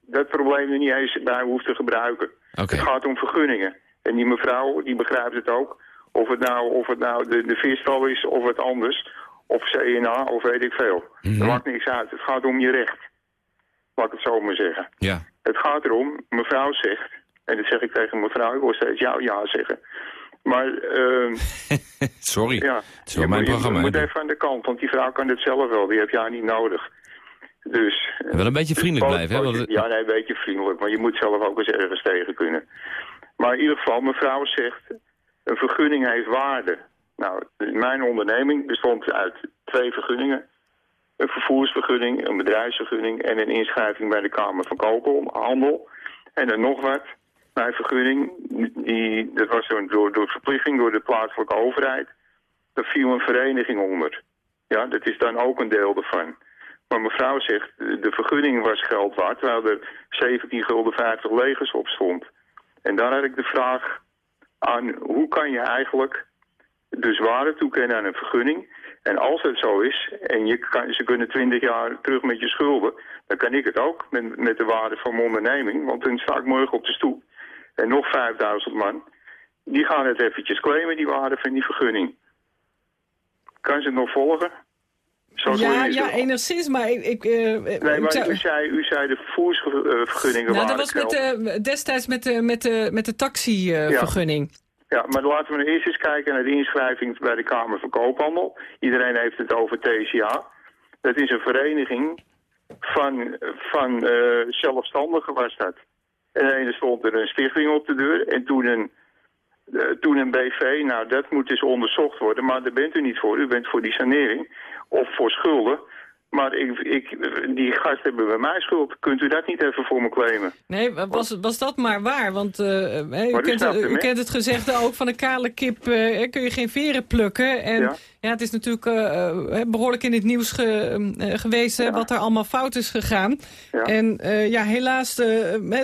dat probleem er niet eens bij hoef te gebruiken. Okay. Het gaat om vergunningen. En die mevrouw, die begrijpt het ook. Of het nou, of het nou de, de vistal is of het anders. Of CNA of weet ik veel. Mm. Er maakt niks uit. Het gaat om je recht. Laat ik het zo maar zeggen. Ja. Het gaat erom, mevrouw zegt, en dat zeg ik tegen mevrouw, ik wil steeds jou ja zeggen. Maar, uh, (laughs) Sorry, ja, het is wel mijn programma. Je moet even aan de kant, want die vrouw kan het zelf wel. Die heb jij niet nodig. Dus, wel een beetje vriendelijk dus blijven, hè? Want... Ja, nee, een beetje vriendelijk. Maar je moet zelf ook eens ergens tegen kunnen. Maar in ieder geval, mevrouw zegt, een vergunning heeft waarde. Nou, mijn onderneming bestond uit twee vergunningen. Een vervoersvergunning, een bedrijfsvergunning en een inschrijving bij de Kamer van Koophandel. En dan nog wat. Mijn vergunning, die, dat was door, door verplichting door de plaatselijke overheid. Daar viel een vereniging onder. Ja, dat is dan ook een deel ervan. Maar mevrouw zegt, de vergunning was geld waard, terwijl er 17 gulden 50 legers op stond. En daar had ik de vraag aan, hoe kan je eigenlijk dus waarde toekennen aan een vergunning? En als het zo is, en je kan, ze kunnen 20 jaar terug met je schulden, dan kan ik het ook met, met de waarde van mijn onderneming. Want dan sta ik morgen op de stoep. En nog 5000 man, die gaan het eventjes claimen, die waarde van die vergunning. Kan ze het nog volgen? Zo ja, ja enigszins, maar ik... ik uh, nee, maar zou... u, zei, u zei de vervoersvergunningen nou, dat was met de, destijds met de, met de, met de taxivergunning. Ja. Ja, maar laten we eerst eens kijken naar de inschrijving bij de Kamer van Koophandel. Iedereen heeft het over TCA. Dat is een vereniging van, van uh, zelfstandigen was dat. En ene stond er een stichting op de deur en toen een, uh, toen een BV. Nou, dat moet dus onderzocht worden, maar daar bent u niet voor. U bent voor die sanering of voor schulden. Maar ik, ik, die gasten hebben bij mij schuld. Kunt u dat niet even voor me claimen? Nee, was, was dat maar waar? Want uh, u, kent, u kent het gezegde ook van een kale kip uh, kun je geen veren plukken. En ja, ja het is natuurlijk uh, behoorlijk in het nieuws ge, geweest ja. wat er allemaal fout is gegaan. Ja. En ja, helaas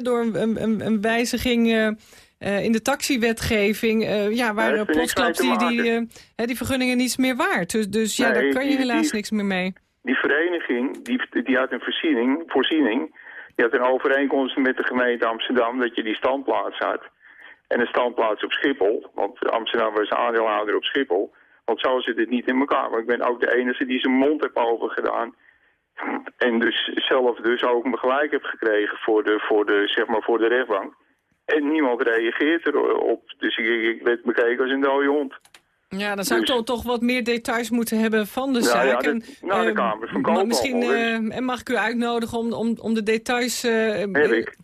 door een, een, een wijziging... in de taxiwetgeving uh, ja, waren plotsklaps die, die, die vergunningen niets meer waard. Dus, dus ja, daar kan je helaas die, niks meer mee. Die vereniging, die, die had een voorziening, voorziening, die had een overeenkomst met de gemeente Amsterdam dat je die standplaats had. En een standplaats op Schiphol, want Amsterdam was aandeelhouder op Schiphol. Want zo zit het niet in elkaar. Maar ik ben ook de enige die zijn mond heb overgedaan. En dus zelf dus ook me gelijk heb gekregen voor de, voor de, zeg maar voor de rechtbank. En niemand reageert erop. Dus ik, ik werd bekeken als een dode hond. Ja, dan zou ik dus, toch wat meer details moeten hebben van de ja, zaak. Ja, de, van Koophandel. Misschien uh, mag ik u uitnodigen om, om, om de details... Uh, heb ik.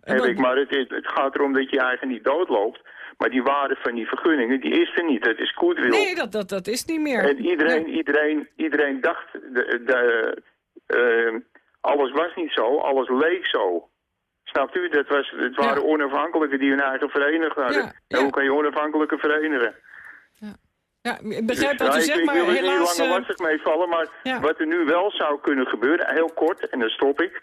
Heb ik, maar het, het, gaat erom dat je eigenlijk niet doodloopt. Maar die waarde van die vergunningen, die is er niet. Dat is goodwill. Nee, dat, dat, dat is niet meer. En iedereen, nee. iedereen, iedereen dacht, de, de, uh, alles was niet zo, alles leek zo. Snapt u? Dat was, het waren ja. onafhankelijke die hun eigen verenigd hadden. Ja, en hoe kan je onafhankelijke verenigen? Ja, ik begrijp wat dus, u zegt, maar ik wil helaas... niet langer lastig mee vallen, maar ja. wat er nu wel zou kunnen gebeuren, heel kort, en dan stop ik.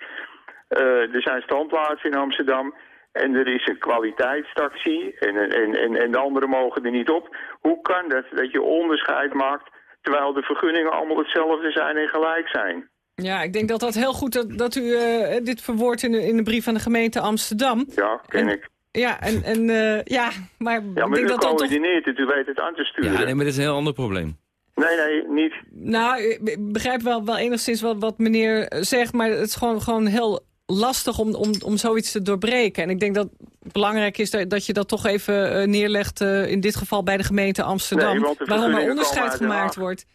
Uh, er zijn standplaatsen in Amsterdam en er is een kwaliteitstaxie en, en, en, en de anderen mogen er niet op. Hoe kan dat dat je onderscheid maakt terwijl de vergunningen allemaal hetzelfde zijn en gelijk zijn? Ja, ik denk dat dat heel goed dat, dat u uh, dit verwoordt in de, in de brief aan de gemeente Amsterdam. Ja, ken ik. Ja, en, en uh, ja, maar, ja, maar ik denk dat dat toch... het, u weet het aan te sturen. Ja, nee, maar dat is een heel ander probleem. Nee, nee, niet. Nou, ik begrijp wel, wel enigszins wat, wat meneer zegt, maar het is gewoon, gewoon heel lastig om, om, om zoiets te doorbreken. En ik denk dat het belangrijk is dat, dat je dat toch even uh, neerlegt... Uh, in dit geval bij de gemeente Amsterdam, nee, waarom er onderscheid gemaakt wordt.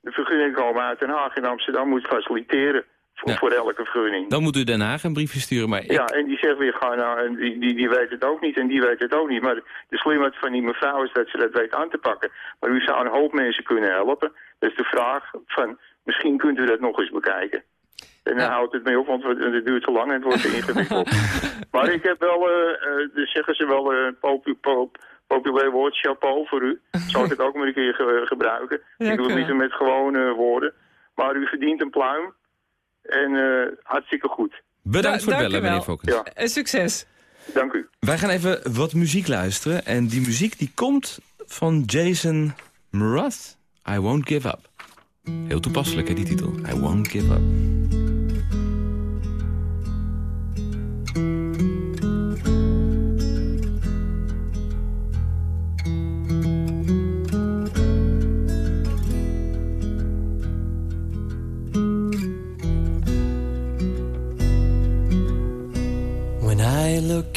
De vergunningen komen uit Den Haag en Amsterdam moet faciliteren voor, voor elke vergunning. Dan moet u Den Haag een briefje sturen, maar... Ja, en die zegt weer gewoon, nou, en die, die, die weet het ook niet en die weet het ook niet. Maar de slimheid van die mevrouw is dat ze dat weet aan te pakken. Maar u zou een hoop mensen kunnen helpen. Dus de vraag van, misschien kunt u dat nog eens bekijken. En dan houdt het mee op, want het duurt te lang en het wordt (laughs) ingewikkeld. maar ik heb wel, uh, dus zeggen ze wel, uh, pop, pop, populair woord, chapeau voor u. Zal ik het ook maar een keer gebruiken. ik doe het niet met gewone woorden. Maar u verdient een pluim. En uh, hartstikke goed. Bedankt voor het bellen, meneer Focus. Ja. succes. Dank u. Wij gaan even wat muziek luisteren. En die muziek die komt van Jason Mraz. I Won't Give Up. Heel toepasselijk, hè, die titel. I Won't Give Up.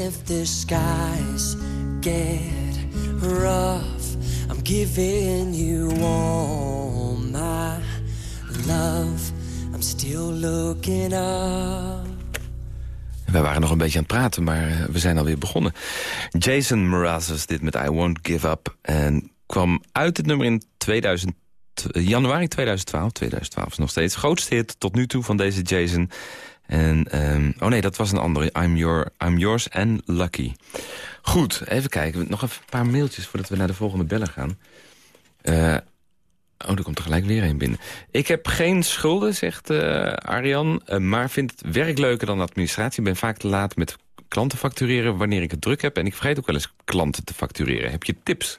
If skies get rough, I'm giving you all my love. I'm still looking up. We waren nog een beetje aan het praten, maar eh, we zijn alweer begonnen. Jason Mrazes dit met I Won't Give Up. En kwam uit het nummer in 2000, januari 2012. 2012 is nog steeds grootste hit tot nu toe van deze Jason. En, um, oh nee, dat was een andere. I'm, your, I'm Yours and Lucky. Goed, even kijken. Nog even een paar mailtjes voordat we naar de volgende bellen gaan. Uh, Oh, er komt er gelijk weer een binnen. Ik heb geen schulden, zegt uh, Arjan, uh, maar vind het werk leuker dan administratie. Ik ben vaak te laat met klanten factureren wanneer ik het druk heb. En ik vergeet ook wel eens klanten te factureren. Heb je tips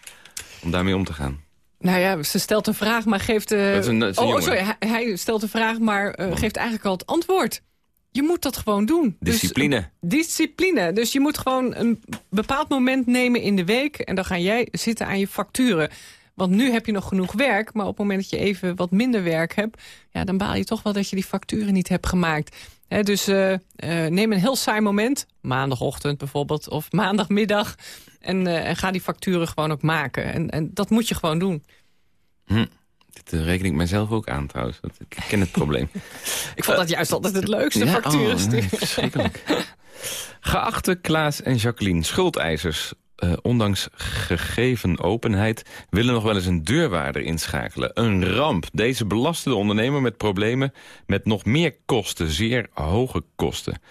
om daarmee om te gaan? Nou ja, ze stelt een vraag, maar geeft... Uh... Een, oh, oh, sorry, hij, hij, stelt een vraag, maar uh, geeft eigenlijk al het antwoord. Je moet dat gewoon doen. Dus, discipline. Dus, discipline. Dus je moet gewoon een bepaald moment nemen in de week... en dan ga jij zitten aan je facturen. Want nu heb je nog genoeg werk, maar op het moment dat je even wat minder werk hebt... Ja, dan baal je toch wel dat je die facturen niet hebt gemaakt. dus uh, uh, neem een heel saai moment, maandagochtend bijvoorbeeld, of maandagmiddag... en, uh, en ga die facturen gewoon ook maken. En, en dat moet je gewoon doen. Hm. Dit reken ik mijzelf ook aan trouwens. Ik ken het probleem. (laughs) ik vond dat juist altijd het leukste, ja, facturen oh, nee, verschrikkelijk. (laughs) Geachte Klaas en Jacqueline, schuldeisers uh, ondanks gegeven openheid... willen nog wel eens een deurwaarder inschakelen. Een ramp. Deze belasten de ondernemer met problemen met nog meer kosten. Zeer hoge kosten.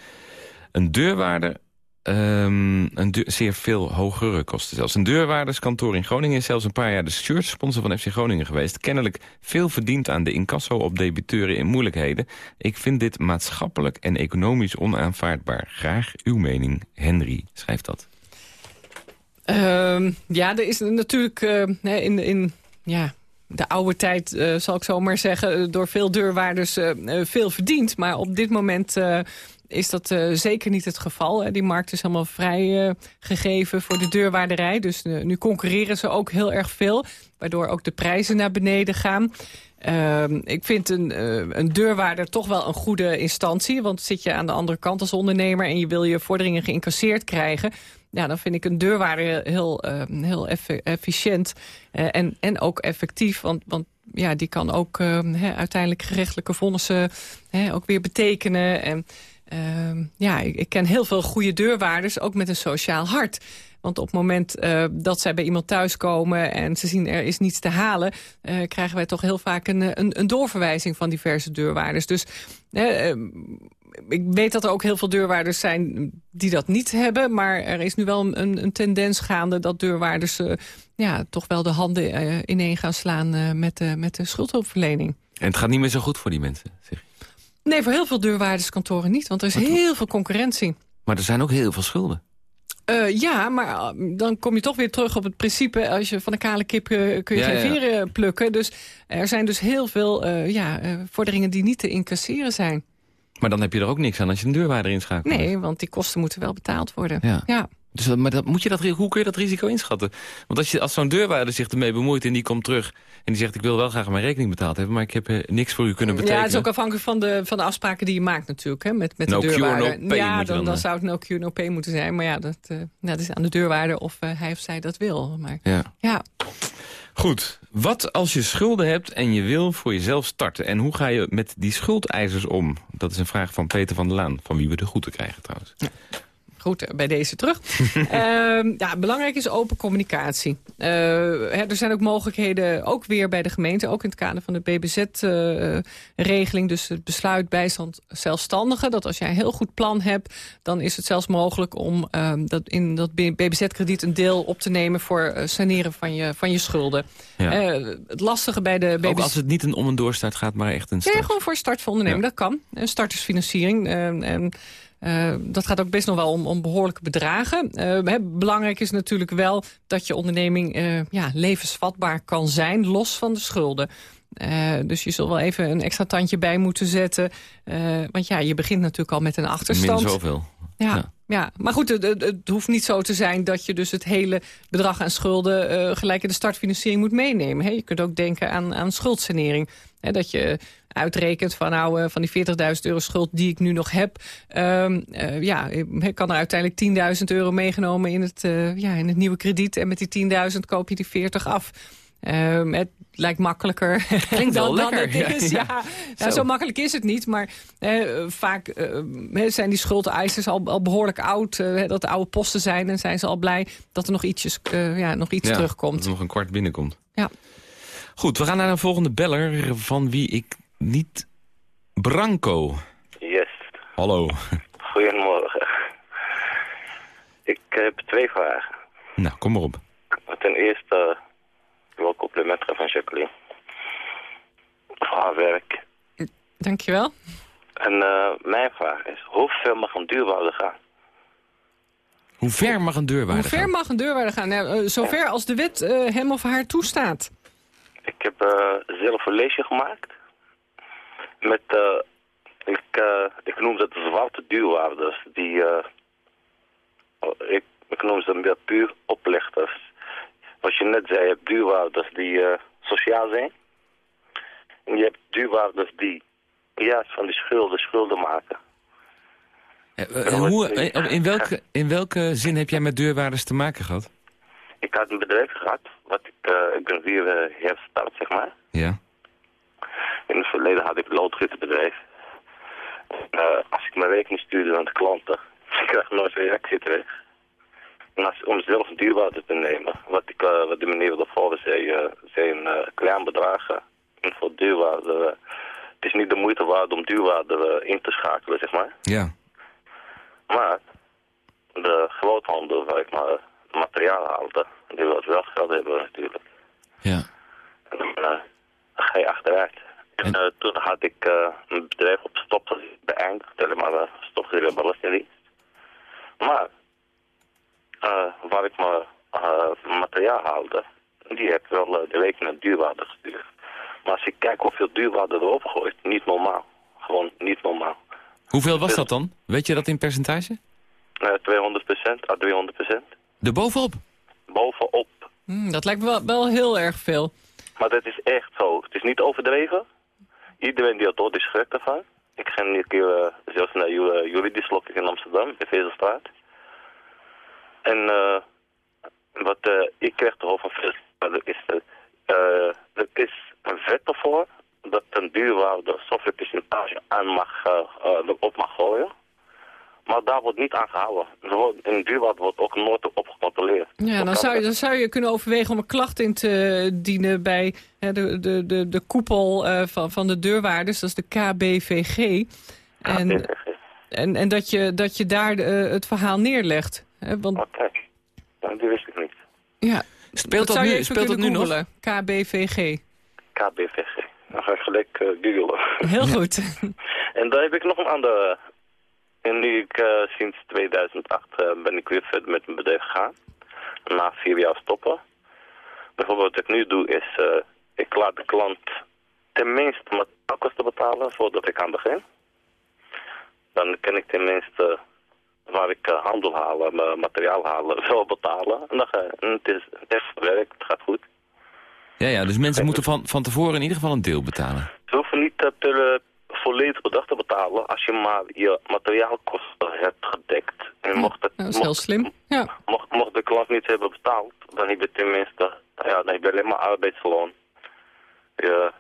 Een deurwaarder Um, een zeer veel hogere kosten zelfs. Een deurwaarderskantoor in Groningen is zelfs een paar jaar de shirtsponsor van FC Groningen geweest. Kennelijk veel verdiend aan de incasso op debiteuren in moeilijkheden. Ik vind dit maatschappelijk en economisch onaanvaardbaar. Graag uw mening. Henry schrijft dat. Uh, ja, er is natuurlijk uh, in, in ja, de oude tijd, uh, zal ik zo maar zeggen... door veel deurwaarders veel verdiend. Maar op dit moment is dat zeker niet het geval. Die markt is helemaal vrij gegeven voor de deurwaarderij. Dus nu concurreren ze ook heel erg veel. Waardoor ook de prijzen naar beneden gaan. Ehm, ik vind een, een deurwaarder toch wel een goede instantie. Want zit je aan de andere kant als ondernemer... en je wil je vorderingen geïncasseerd krijgen ja, dan vind ik een deurwaarder heel, heel efficiënt uh, en, en ook effectief. Want, want ja, die kan ook uh, uiteindelijk gerechtelijke vonnissen ook weer betekenen. En ehm, ja, ik, ik, ken heel veel goede deurwaarders, ook met een sociaal hart. Want op het moment uh, dat zij bij iemand thuiskomen en ze zien er is niets te halen... Uh, krijgen wij toch heel vaak een, een, een doorverwijzing van diverse deurwaarders. Dus uh, ik weet dat er ook heel veel deurwaarders zijn die dat niet hebben. Maar er is nu wel een, een tendens gaande dat deurwaarders... Ja, toch wel de handen ineen gaan slaan met, met de schuldhulpverlening. En het gaat niet meer zo goed voor die mensen, zeg je? Nee, voor heel veel deurwaarderskantoren niet. Want er is heel veel concurrentie. Maar er zijn ook heel veel schulden. Uh, ja, maar dan kom je toch weer terug op het principe... als je van een kale kip uh, kun je geen veren plukken. Dus er zijn dus heel veel uh, ja, vorderingen die niet te incasseren zijn. Maar dan heb je er ook niks aan als je een deurwaarder inschakelt. Nee, want die kosten moeten wel betaald worden. Ja. Dus, maar dat, moet je dat, hoe kun je dat risico inschatten? Want als, je, als zo'n deurwaarder zich ermee bemoeit en die komt terug... en die zegt, ik wil wel graag mijn rekening betaald hebben... maar ik heb uh, niks voor u kunnen betekenen. Ja, het is ook afhankelijk van de, van de afspraken die je maakt natuurlijk. Hè, met, met no de deurwaarder. No ja, dan, dan, zou het no cure, no pay moeten zijn. Maar ja, dat, uh, dat is aan de deurwaarder of uh, hij of zij dat wil. Maar, ja. ja. Goed, wat als je schulden hebt en je wil voor jezelf starten? En hoe ga je met die schuldeisers om? Dat is een vraag van Peter van der Laan, van wie we de groeten krijgen trouwens. Ja. Goed, bij deze terug. uh, (laughs) ja, belangrijk is open communicatie. Uh, er zijn ook mogelijkheden, ook weer bij de gemeente... ook in het kader van de BBZ-regeling... dus het besluit bijstand zelfstandigen... dat als jij een heel goed plan hebt... dan is het zelfs mogelijk om uh, dat in dat BBZ-krediet... een deel op te nemen voor eh, saneren van je, van je schulden. Ja. Eh, het lastige bij de BBZ... Ook als het niet een om- en doorstart gaat, maar echt een start? Ja, gewoon voor start van ondernemen, dat kan. Een startersfinanciering... en uh, dat gaat ook best nog wel om, om behoorlijke bedragen. Uh, belangrijk is natuurlijk wel dat je onderneming uh, ja, levensvatbaar kan zijn, los van de schulden. dus je zult wel even een extra tandje bij moeten zetten. want ja, je begint natuurlijk al met een achterstand. Min zoveel. Ja. ja. maar goed, het, het, hoeft niet zo te zijn dat je dus het hele bedrag aan schulden uh, gelijk in de startfinanciering moet meenemen. Je kunt ook denken aan, aan schuldsanering. Dat je uitrekent van nou, uh, van die 40.000 euro schuld die ik nu nog heb. Um, uh, ja, ik kan er uiteindelijk 10.000 euro meegenomen in het, ja, in het nieuwe krediet. En met die 10.000 koop je die 40 af. Um, het lijkt makkelijker (laughs) Klinkt dan, dan het is. Ja, ja. zo. makkelijk is het niet. Maar eh, vaak eh, zijn die schuldeisers al, al behoorlijk oud. Eh, dat oude posten zijn. En zijn ze al blij dat er nog, ietsjes, ja, nog iets terugkomt. Dat er nog een kwart binnenkomt. Ja. Goed, we gaan naar een volgende beller. Van wie ik niet... Branco. Yes. Hallo. Goedemorgen. Ik heb twee vragen. Nou, kom maar op. Ten eerste wel complimenten van Jacqueline. Voor haar werk. Dankjewel. En uh, mijn vraag is, hoe ver mag een deurwaarde gaan? Hoe ver mag een deurwaarde gaan? Hoe ver mag een deurwaarde gaan? Nou, uh, zover als de wet uh, hem of haar toestaat. Ik heb zelf een leesje gemaakt. Met, ik, ik noem dat de zwarte duurwaarders. Die, ik, ik noem ze meer puur oplichters wat je net zei, je hebt duurwouders die uh, sociaal zijn. En je hebt duurwouders die juist van die schulden schulden maken. Uh, hoe, in, welke, in welke zin heb jij met deurwaarders te maken gehad? Ik had een bedrijf gehad, wat ik, uh, ik ben weer uh, herstart, zeg maar. Ja. In het verleden had ik een loodgieterbedrijf. Uh, als ik mijn rekening stuurde aan de klanten, (laughs) ik kreeg nooit reactie terug om zelf duurwaarde te nemen. Wat, ik, uh, wat de meneer daarvoor zei, uh, zijn uh, klein bedragen voor duurwaarde. het is niet de moeite waard om duurwaarde in te schakelen, zeg maar. Ja. Maar de groothandel waar ik maar materiaal haalde, die wil wel geld hebben natuurlijk. Ja. En dan ga je achteruit. En, toen had ik een bedrijf op stop beëindigd, helemaal stopgezet belastingdienst. Maar uh, waar ik mijn uh, materiaal haalde, die heb wel uh, de week naar duurwaarde gestuurd. Maar als ik kijk hoeveel duurwaarde erop gooit, niet normaal. Gewoon niet normaal. Hoeveel was dat dan? Weet je dat in percentage? 200% à 300% De bovenop? Bovenop. Hmm, dat lijkt me wel, wel heel erg veel. Maar dat is echt zo. Het is niet overdreven. Iedereen die het hoort is schrik ervan. Ik ga een keer zelfs naar jullie, slok in Amsterdam, in Vezelstraat. En uh, wat uh, ik kreeg te horen van veel is, uh, er is een wet ervoor dat een duurwaarde zoveel percentage aan mag, op mag gooien. Maar daar wordt niet aan gehouden. Een duurwaarde wordt ook nooit op gecontroleerd. Ja, dan zou, je, dan zou je kunnen overwegen om een klacht in te dienen bij hè, de, de, de, de koepel van, van de deurwaarders, dat is de KBVG. En, en, en dat, je, dat je daar het verhaal neerlegt. Want... Oké, nou, dat wist ik niet. Ja. Speelt dat, nu, speelt dat nu nog? KBVG. KBVG. Dan ga ik gelijk uh, googlen. Heel goed. (laughs) en dan heb ik nog een andere... En nu ik uh, sinds 2008 uh, eh, ben ik weer verder met mijn bedrijf gegaan. Na vier jaar stoppen. Bijvoorbeeld wat ik nu doe is... ik laat de klant tenminste materiaalkosten betalen voordat ik aan begin. Dan kan ik tenminste waar ik uh, handel halen, mijn materiaal halen, (laughs) wel betalen. En, dan, uh, het, is, het werk, het gaat goed. Ja, ja dus mensen moeten van, van tevoren in ieder geval een deel betalen. Ze hoeven niet het uh, volledig bedrag te betalen als je maar je materiaalkosten hebt gedekt. En mocht het, dat is heel slim, ja. Mocht, mocht de klant niet hebben betaald, dan heb je tenminste, ja, dan heb je alleen maar arbeidsloon. Je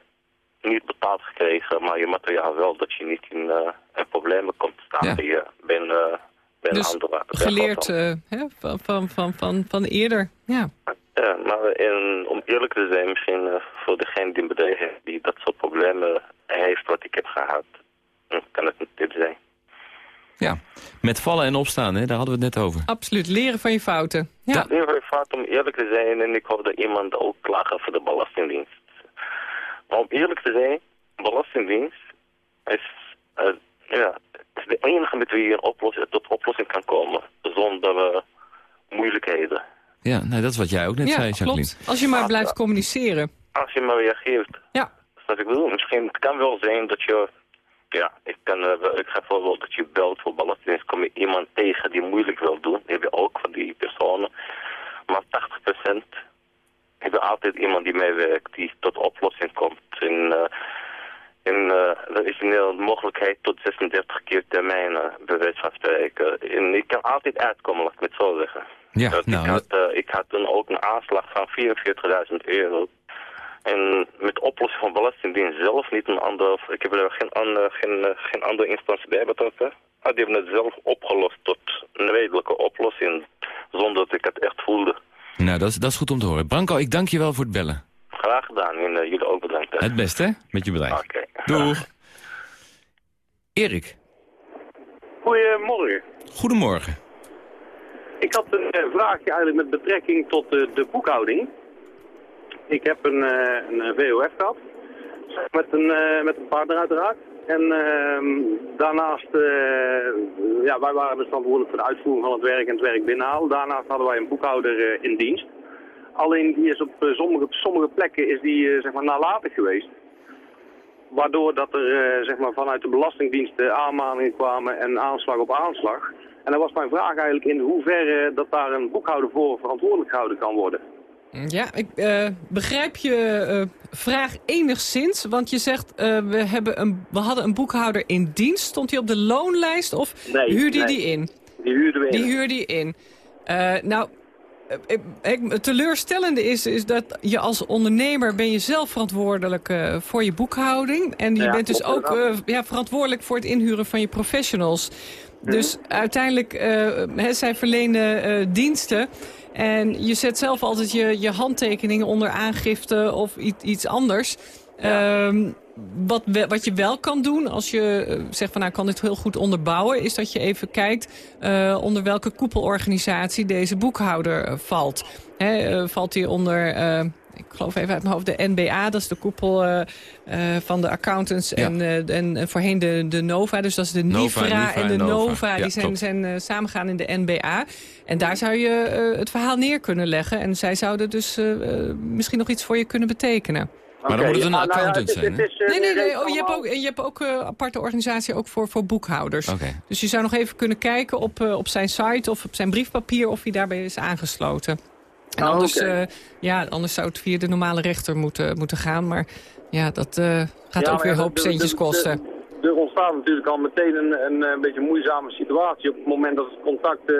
niet betaald gekregen, maar je materiaal wel, dat je niet in, uh, problemen komt te staan. Ja. Je bent dus geleerd uh, hè, van, van, van, van, van eerder, ja. Ja, maar in, om eerlijk te zijn, misschien uh, voor degene die een bedrijf heeft die dat soort problemen heeft wat ik heb gehad, kan het een tip zijn. Ja, met vallen en opstaan, hè? daar hadden we het net over. Absoluut, leren van je fouten. Ja. Leren van je fouten om eerlijk te zijn en ik hoop dat iemand ook klagen voor de Belastingdienst. Maar om eerlijk te zijn, Belastingdienst is, uh, ja, is de enige met wie je oplossing, tot oplossing kan komen zonder uh, moeilijkheden. Ja, nee, dat is wat jij ook net ja, zei, Jacqueline. Klopt. Als je maar blijft communiceren. Als je maar reageert. Ja. Dat ik bedoel. Misschien het kan wel zijn dat je Ja, ik, kan, uh, ik ga bijvoorbeeld dat je belt voor belastingdienst, kom je iemand tegen die moeilijk wil doen. heb je ook van die personen. Maar 80% heb je altijd iemand die meewerkt, die tot oplossing komt. En, uh, en uh, er is een mogelijkheid tot 36 keer termijn bij wijze van spreken. En ik kan altijd uitkomen, laat ik het zo zeggen. Ja, nou, ik, had, ik had toen ook een aanslag van 44.000 euro en met oplossing van Belastingdienst zelf, niet een ander, ik heb er geen, andere, geen, eh, geen andere instantie bij betrokken. Maar die hebben het zelf opgelost tot een redelijke oplossing, zonder dat ik het echt voelde. Nou, dat is, dat is goed om te horen. Branko, ik dank je wel voor het bellen. Graag gedaan en uh, jullie ook bedankt. Het beste? Met je bedrijf. Oké. Doeg. Erik. Goedemorgen. Goedemorgen. Ik had een uh, vraagje eigenlijk met betrekking tot de boekhouding. Ik heb een, uh, een VOF gehad, met een, uh, met een partner uiteraard. En uh, daarnaast, uh, ja, wij waren dus verantwoordelijk voor de uitvoering van het werk en het werk binnenhalen. Daarnaast hadden wij een boekhouder in dienst. Alleen die is op sommige, sommige plekken is die, zeg maar, nalatig geweest. Waardoor dat er zeg maar, vanuit de Belastingdienst aanmaningen kwamen en aanslag op aanslag. En dan was mijn vraag eigenlijk in hoeverre dat daar een boekhouder voor verantwoordelijk gehouden kan worden. Ja, ik uh, begrijp je uh, vraag enigszins. Want je zegt, uh, we, hebben een, we hadden een boekhouder in dienst. Stond hij op de loonlijst of nee, huurde nee. die in? Die huurde we in. Die huurde je in. nou, het teleurstellende is, is dat je als ondernemer ben je zelf verantwoordelijk voor je boekhouding. En je ja, bent dus ook ja, verantwoordelijk voor het inhuren van je professionals. Mhm. Dus uiteindelijk, uh, zij verlenen diensten. En je zet zelf altijd je, je handtekeningen onder aangifte of iets, iets anders. Ja. Um, wat, wat je wel kan doen als je uh, zegt van nou kan dit heel goed onderbouwen... is dat je even kijkt uh, onder welke koepelorganisatie deze boekhouder uh, valt. He, valt hij onder ik geloof even uit mijn hoofd, de NBA. Dat is de koepel uh, uh, van de accountants Ja. en, uh, en voorheen de, de NOVA. Dus dat is de Nova, en de Nova. NOVA. Ja, die zijn, samengegaan in de NBA. En daar zou je eh, het verhaal neer kunnen leggen. En zij zouden dus eh, eh, misschien nog iets voor je kunnen betekenen. Maar dan moet het een ja, nou ja, accountant zijn, het hè? is, eh, Nee, nee, nee. Oh, je hebt ook, je hebt ook een aparte organisatie ook voor, voor boekhouders. Oké. Dus je zou nog even kunnen kijken op, eh, op zijn site of op zijn briefpapier of hij daarbij is aangesloten. En Oh, anders, eh, ja, anders zou het via de normale rechter moeten, moeten gaan. Maar ja, dat eh, gaat Ja, ook weer ja, een hoop centjes kosten. de- Er ontstaat natuurlijk al meteen een, een, eh, beetje moeizame situatie op het moment dat het contact eh,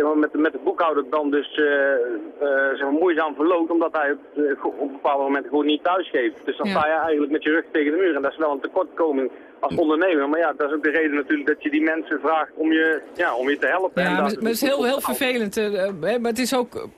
zeg maar, met, met de boekhouder dan dus eh, eh, zeg maar, moeizaam verloopt, omdat hij het eh, op bepaalde momenten gewoon niet thuis geeft. Dus dan Ja. sta je eigenlijk met je rug tegen de muur en dat is wel een tekortkoming als ondernemer. Maar ja, dat is ook de reden natuurlijk dat je die mensen vraagt om je, ja, om je te helpen. En Ja, maar, maar het is heel, heel vervelend. hè, maar het is ook...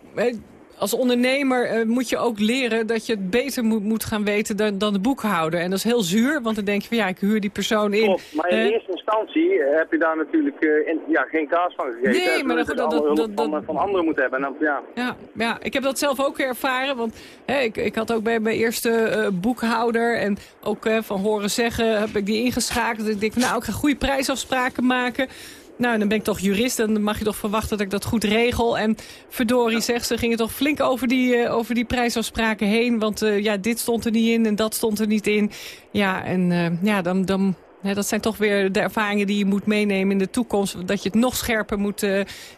als ondernemer eh, moet je ook leren dat je het beter moet, moet gaan weten dan, dan de boekhouder. En dat is heel zuur, want dan denk je van ja, ik huur die persoon in. Klopt, maar in Eh, eerste instantie eh, heb je daar natuurlijk in- ja, geen kaas van gegeven. Nee, Hè, maar dat dat- dat- dat- van, anderen moet hebben. En dan, ja, Ja, ja, ik heb dat zelf ook ervaren. Want ik, ik had ook bij mijn eerste boekhouder en ook van horen zeggen heb ik die ingeschakeld. Ik denk van nou, ik ga goede prijsafspraken maken. Nou, dan ben ik toch jurist en dan mag je toch verwachten dat ik dat goed regel. En verdorie zegt ze, gingen toch flink over die, eh, over die prijsafspraken heen. Want eh, ja, dit stond er niet in en dat stond er niet in. Ja, en eh, ja, dan... dan dat zijn toch weer de ervaringen die je moet meenemen in de toekomst. Dat je het nog scherper moet,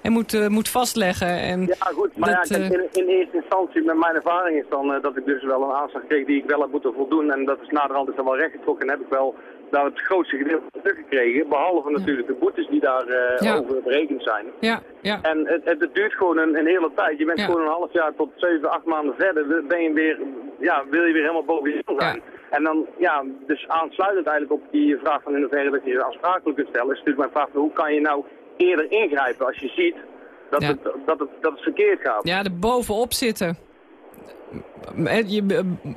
en moet, moet vastleggen. En ja goed, maar dat, ja, kijk, in, in eerste instantie met mijn ervaring is dan dat ik dus wel een aanslag kreeg die ik wel heb moeten voldoen. En dat is naderhand is dan wel rechtgetrokken en heb ik wel daar het grootste gedeelte teruggekregen. Behalve natuurlijk de boetes die daarover Ja. over berekend zijn. ja, ja. En het, het, het duurt gewoon een, een hele tijd. Je bent gewoon een half jaar tot zeven, acht maanden verder. Ben je weer, ja, wil je weer helemaal boven je zijn. En dan, ja, dus aansluitend eigenlijk op die vraag van in hoeverre dat je je aansprakelijk kunt stellen, is natuurlijk mijn vraag van hoe kan je nou eerder ingrijpen als je ziet dat, het, dat, het, dat het verkeerd gaat. Ja, er bovenop zitten. Eh, Je, eh,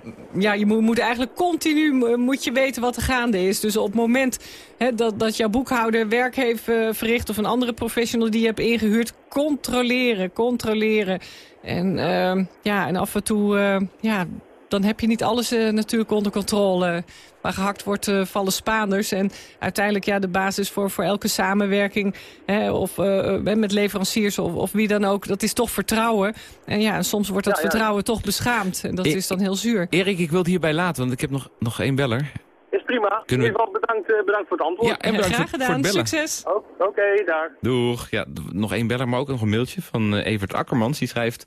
ja, je moet, eigenlijk continu eh, moet je weten wat er gaande is. Dus op het moment hè, dat, dat jouw boekhouder werk heeft verricht... of een andere professional die je hebt ingehuurd... controleren, controleren. En, eh, ja, en af en toe... ja, dan heb je niet alles eh, natuurlijk onder controle. Waar gehakt wordt, eh, vallen Spaanders. En uiteindelijk ja, de basis voor, voor elke samenwerking... Hè, of eh, met leveranciers of, of wie dan ook, dat is toch vertrouwen. En ja, en soms wordt dat Ja, ja. vertrouwen toch beschaamd. En dat Ik- is dan heel zuur. Erik, ik wil het hierbij laten, want ik heb nog, nog één beller. is prima. In ieder geval bedankt, bedankt voor het antwoord. Ja, en bedankt Graag voor, gedaan. voor het bellen. Succes. Oh, Oké, okay, daar. Doeg. Ja, nog één beller, maar ook nog een mailtje van uh, Evert Akkermans. Die schrijft...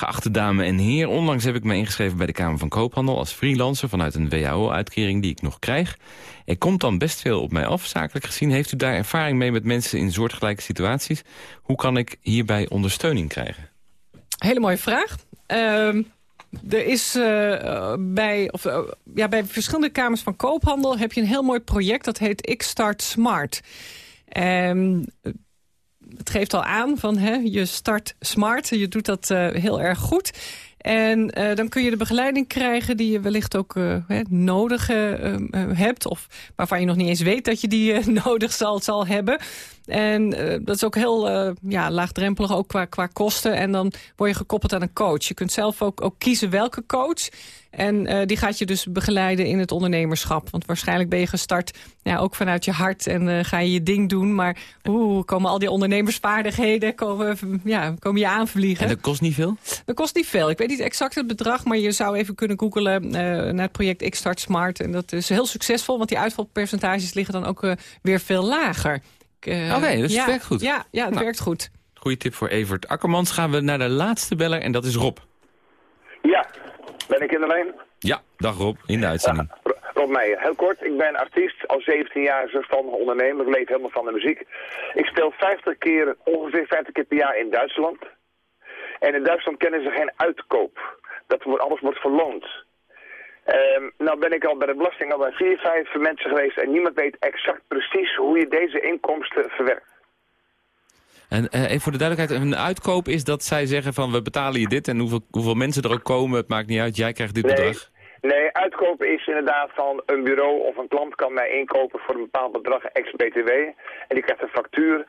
Geachte dame en heer, onlangs heb ik me ingeschreven bij de Kamer van Koophandel... als freelancer vanuit een WHO-uitkering die ik nog krijg. Er komt dan best veel op mij af, zakelijk gezien. Heeft u daar ervaring mee met mensen in soortgelijke situaties? Hoe kan ik hierbij ondersteuning krijgen? Hele mooie vraag. Uh, er is uh, bij, of, uh, ja, bij verschillende kamers van koophandel... heb je een heel mooi project, dat heet Ik Start Smart. Um, het geeft al aan van hè, je start smart, je doet dat uh, heel erg goed. En uh, dan kun je de begeleiding krijgen die je wellicht ook uh, nodig hebt... of waarvan je nog niet eens weet dat je die (laughs) nodig zal, zal hebben. En dat is ook heel ja, laagdrempelig, ook qua, qua kosten. En dan word je gekoppeld aan een coach. Je kunt zelf ook, ook kiezen welke coach... En uh, die gaat je dus begeleiden in het ondernemerschap. Want waarschijnlijk ben je gestart ja, ook vanuit je hart en uh, ga je je ding doen. Maar oeh, komen al die ondernemersvaardigheden komen, ja, komen je aanvliegen. En dat kost niet veel? Dat kost niet veel. Ik weet niet exact het bedrag, maar je zou even kunnen googelen uh, naar het project Ik Start Smart. En dat is heel succesvol, want die uitvalpercentages liggen dan ook weer veel lager. Oké, okay, dus ja, het werkt goed. Ja, ja het nou, werkt goed. Goeie tip voor Evert Akkermans. Gaan we naar de laatste beller en dat is Rob. Ja, ben ik in de lijn? Ja, dag Rob, in de uitzending. Ja, Rob Meijer, heel kort. Ik ben artiest, al 17 jaar zelfstandig ondernemer. Ik leef helemaal van de muziek. Ik speel 50 keer, ongeveer 50 keer per jaar in Duitsland. En in Duitsland kennen ze geen uitkoop. Dat wordt, alles wordt verloond. Um, nou ben ik al bij de belasting al bij vier, vijf mensen geweest en niemand weet exact precies hoe je deze inkomsten verwerkt. En uh, even voor de duidelijkheid, een uitkoop is dat zij zeggen van we betalen je dit en hoeveel, hoeveel mensen er ook komen, het maakt niet uit, jij krijgt dit nee, bedrag. Nee, uitkoop is inderdaad van een bureau of een klant kan mij inkopen voor een bepaald bedrag ex-BTW. En die krijgt een factuur.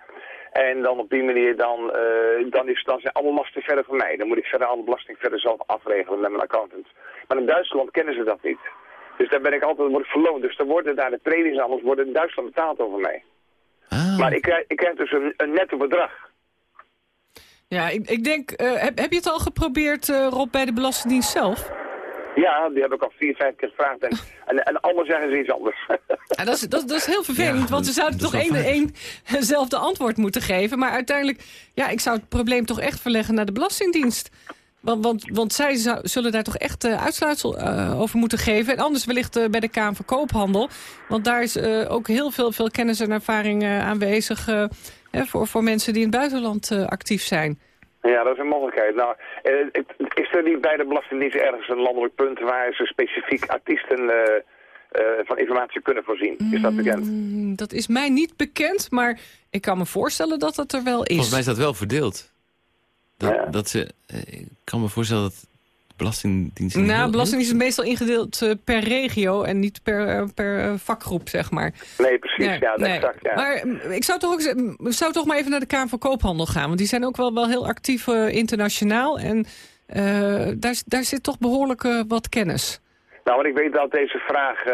En dan op die manier, dan, uh, dan, is, dan zijn alle lasten verder van mij. Dan moet ik verder alle belasting verder zelf afregelen met mijn accountant. Maar in Duitsland kennen ze dat niet. Dus daar ben ik altijd word ik verloond. Dus dan worden daar de trainingshandels worden in Duitsland betaald over mij. Ah. Maar ik krijg, ik krijg dus een, een netto bedrag. Ja, ik, ik denk, uh, heb, heb je het al geprobeerd, uh, Rob, bij de Belastingdienst zelf? Ja, die heb ik al vier, vijf keer gevraagd. En, en, en allemaal zeggen ze iets anders. (laughs) Ja, dat, is, dat, dat is heel vervelend, ja, want ze zouden toch één één (laughs) eenzelfde antwoord moeten geven. Maar uiteindelijk, ja, ik zou het probleem toch echt verleggen naar de Belastingdienst. Want, want, want zij zou, zullen daar toch echt uh, uitsluitsel uh, over moeten geven. En anders wellicht uh, bij de Kamer van Koophandel. Want daar is ook heel veel, veel kennis en ervaring aanwezig... voor, voor mensen die in het buitenland actief zijn. Ja, dat is een mogelijkheid. Nou, is er niet bij de Belastingdienst ergens een landelijk punt... waar ze specifiek artiesten van informatie kunnen voorzien? Is dat bekend? Mm, dat is mij niet bekend, maar ik kan me voorstellen dat dat er wel is. Volgens mij is dat wel verdeeld. Dat, ja. dat ze, ik kan me voorstellen dat Belastingdienst... Nou, Belastingdienst is meestal ingedeeld uh, per regio en niet per, uh, per vakgroep, zeg maar. Nee, precies. Ja, ja nee. exact. Ja. Maar ik zou toch, ook, zou toch maar even naar de Kamer van Koophandel gaan. Want die zijn ook wel, wel heel actief uh, internationaal. En daar, daar zit toch behoorlijk wat kennis. Nou, want ik weet dat deze vraag, uh,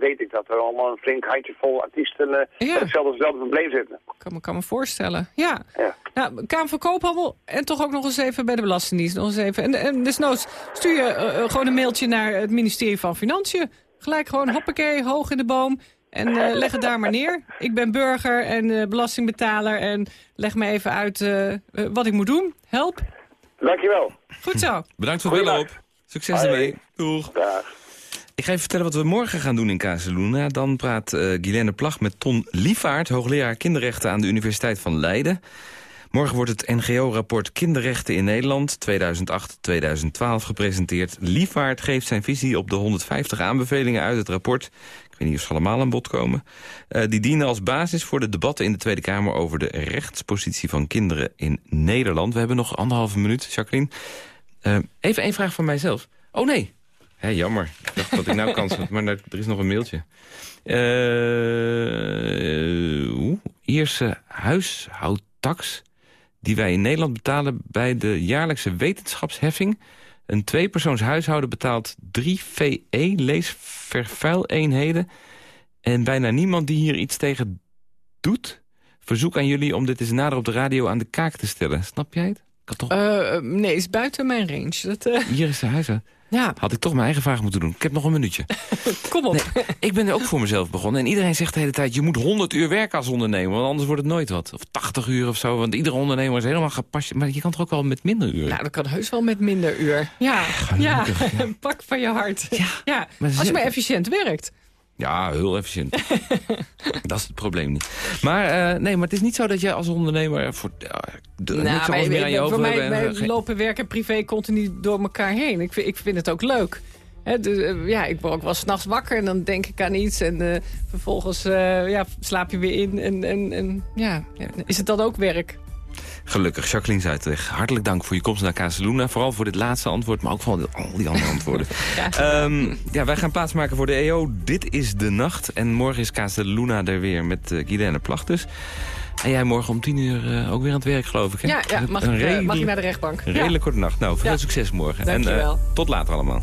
weet ik dat er allemaal een flink handjevol artiesten uh, ja. hetzelfde, hetzelfde probleem zitten. Kan me, kan me voorstellen, ja. ja. Nou, Kamer van Koophandel en toch ook nog eens even bij de Belastingdienst. Nog eens even. En, en desnoods stuur je uh, gewoon een mailtje naar het ministerie van Financiën. Gelijk gewoon hoppakee, hoog in de boom. En leg het daar maar neer. Ik ben burger en belastingbetaler en leg me even uit wat ik moet doen. Help. Dankjewel. Goed zo. Bedankt voor het bellen op. Succes ermee. Doeg. Dag. Ik ga even vertellen wat we morgen gaan doen in Casaluna. Dan praat uh, Guilaine Plag met Ton Lievaart, hoogleraar kinderrechten aan de Universiteit van Leiden. Morgen wordt het NGO-rapport Kinderrechten in Nederland 2008-2012 gepresenteerd. Lievaart geeft zijn visie op de 150 aanbevelingen uit het rapport. Ik weet niet of ze allemaal aan bod komen. Uh, die dienen als basis voor de debatten in de Tweede Kamer... over de rechtspositie van kinderen in Nederland. We hebben nog anderhalve minuut, Jacqueline. Uh, even één vraag van mijzelf. Oh nee, Hé, jammer. Ik dacht dat ik nou kans had, maar er is nog een mailtje. Uh, Ierse huishoudtax die wij in Nederland betalen bij de jaarlijkse wetenschapsheffing. Een tweepersoons huishouden betaalt 3 VE, lees vervuileenheden. En bijna niemand die hier iets tegen doet. Verzoek aan jullie om dit eens nader op de radio aan de kaak te stellen. Snap jij het? Kan toch... Uh, nee, is buiten mijn range. Dat, uh... Hier is de huishouden. Ja. Had ik toch mijn eigen vraag moeten doen. Ik heb nog een minuutje. (laughs) Kom op. ik ben er ook voor mezelf begonnen. En iedereen zegt de hele tijd, je moet 100 uur werken als ondernemer. Want anders wordt het nooit wat. Of 80 uur of zo. Want iedere ondernemer is helemaal gepast. Maar je kan toch ook wel met minder uur? Nou, dat kan heus wel met minder uur. Ja, ja. (laughs) pak van je hart. Ja, ja. als je maar efficiënt werkt. Ja, heel efficiënt. (laughs) dat is het probleem niet. Maar uh, nee, maar het is niet zo dat je als ondernemer... Voor, uh, de, nou, maar, meer aan je voor mij, wij lopen werk en privé continu door elkaar heen. Ik, ik vind het ook leuk. dus, uh, ja, ik word ook wel s'nachts wakker en dan denk ik aan iets. En vervolgens ja, slaap je weer in. En, en, en ja, is het dan ook werk? Gelukkig, Jacqueline Zuidweg. Hartelijk dank voor je komst naar Casaluna. Vooral voor dit laatste antwoord, maar ook voor al die andere antwoorden. (laughs) ja. Um, ja, wij gaan plaatsmaken voor de EO. Dit is de nacht. En morgen is Casaluna er weer met uh, Guilaine Plachtus. En jij morgen om tien uur uh, ook weer aan het werk, geloof ik. Hè? Ja, ja mag, ik, uh, mag je naar de rechtbank. Een redelijk korte nacht. Nou, veel succes morgen. Dank en uh, tot later allemaal.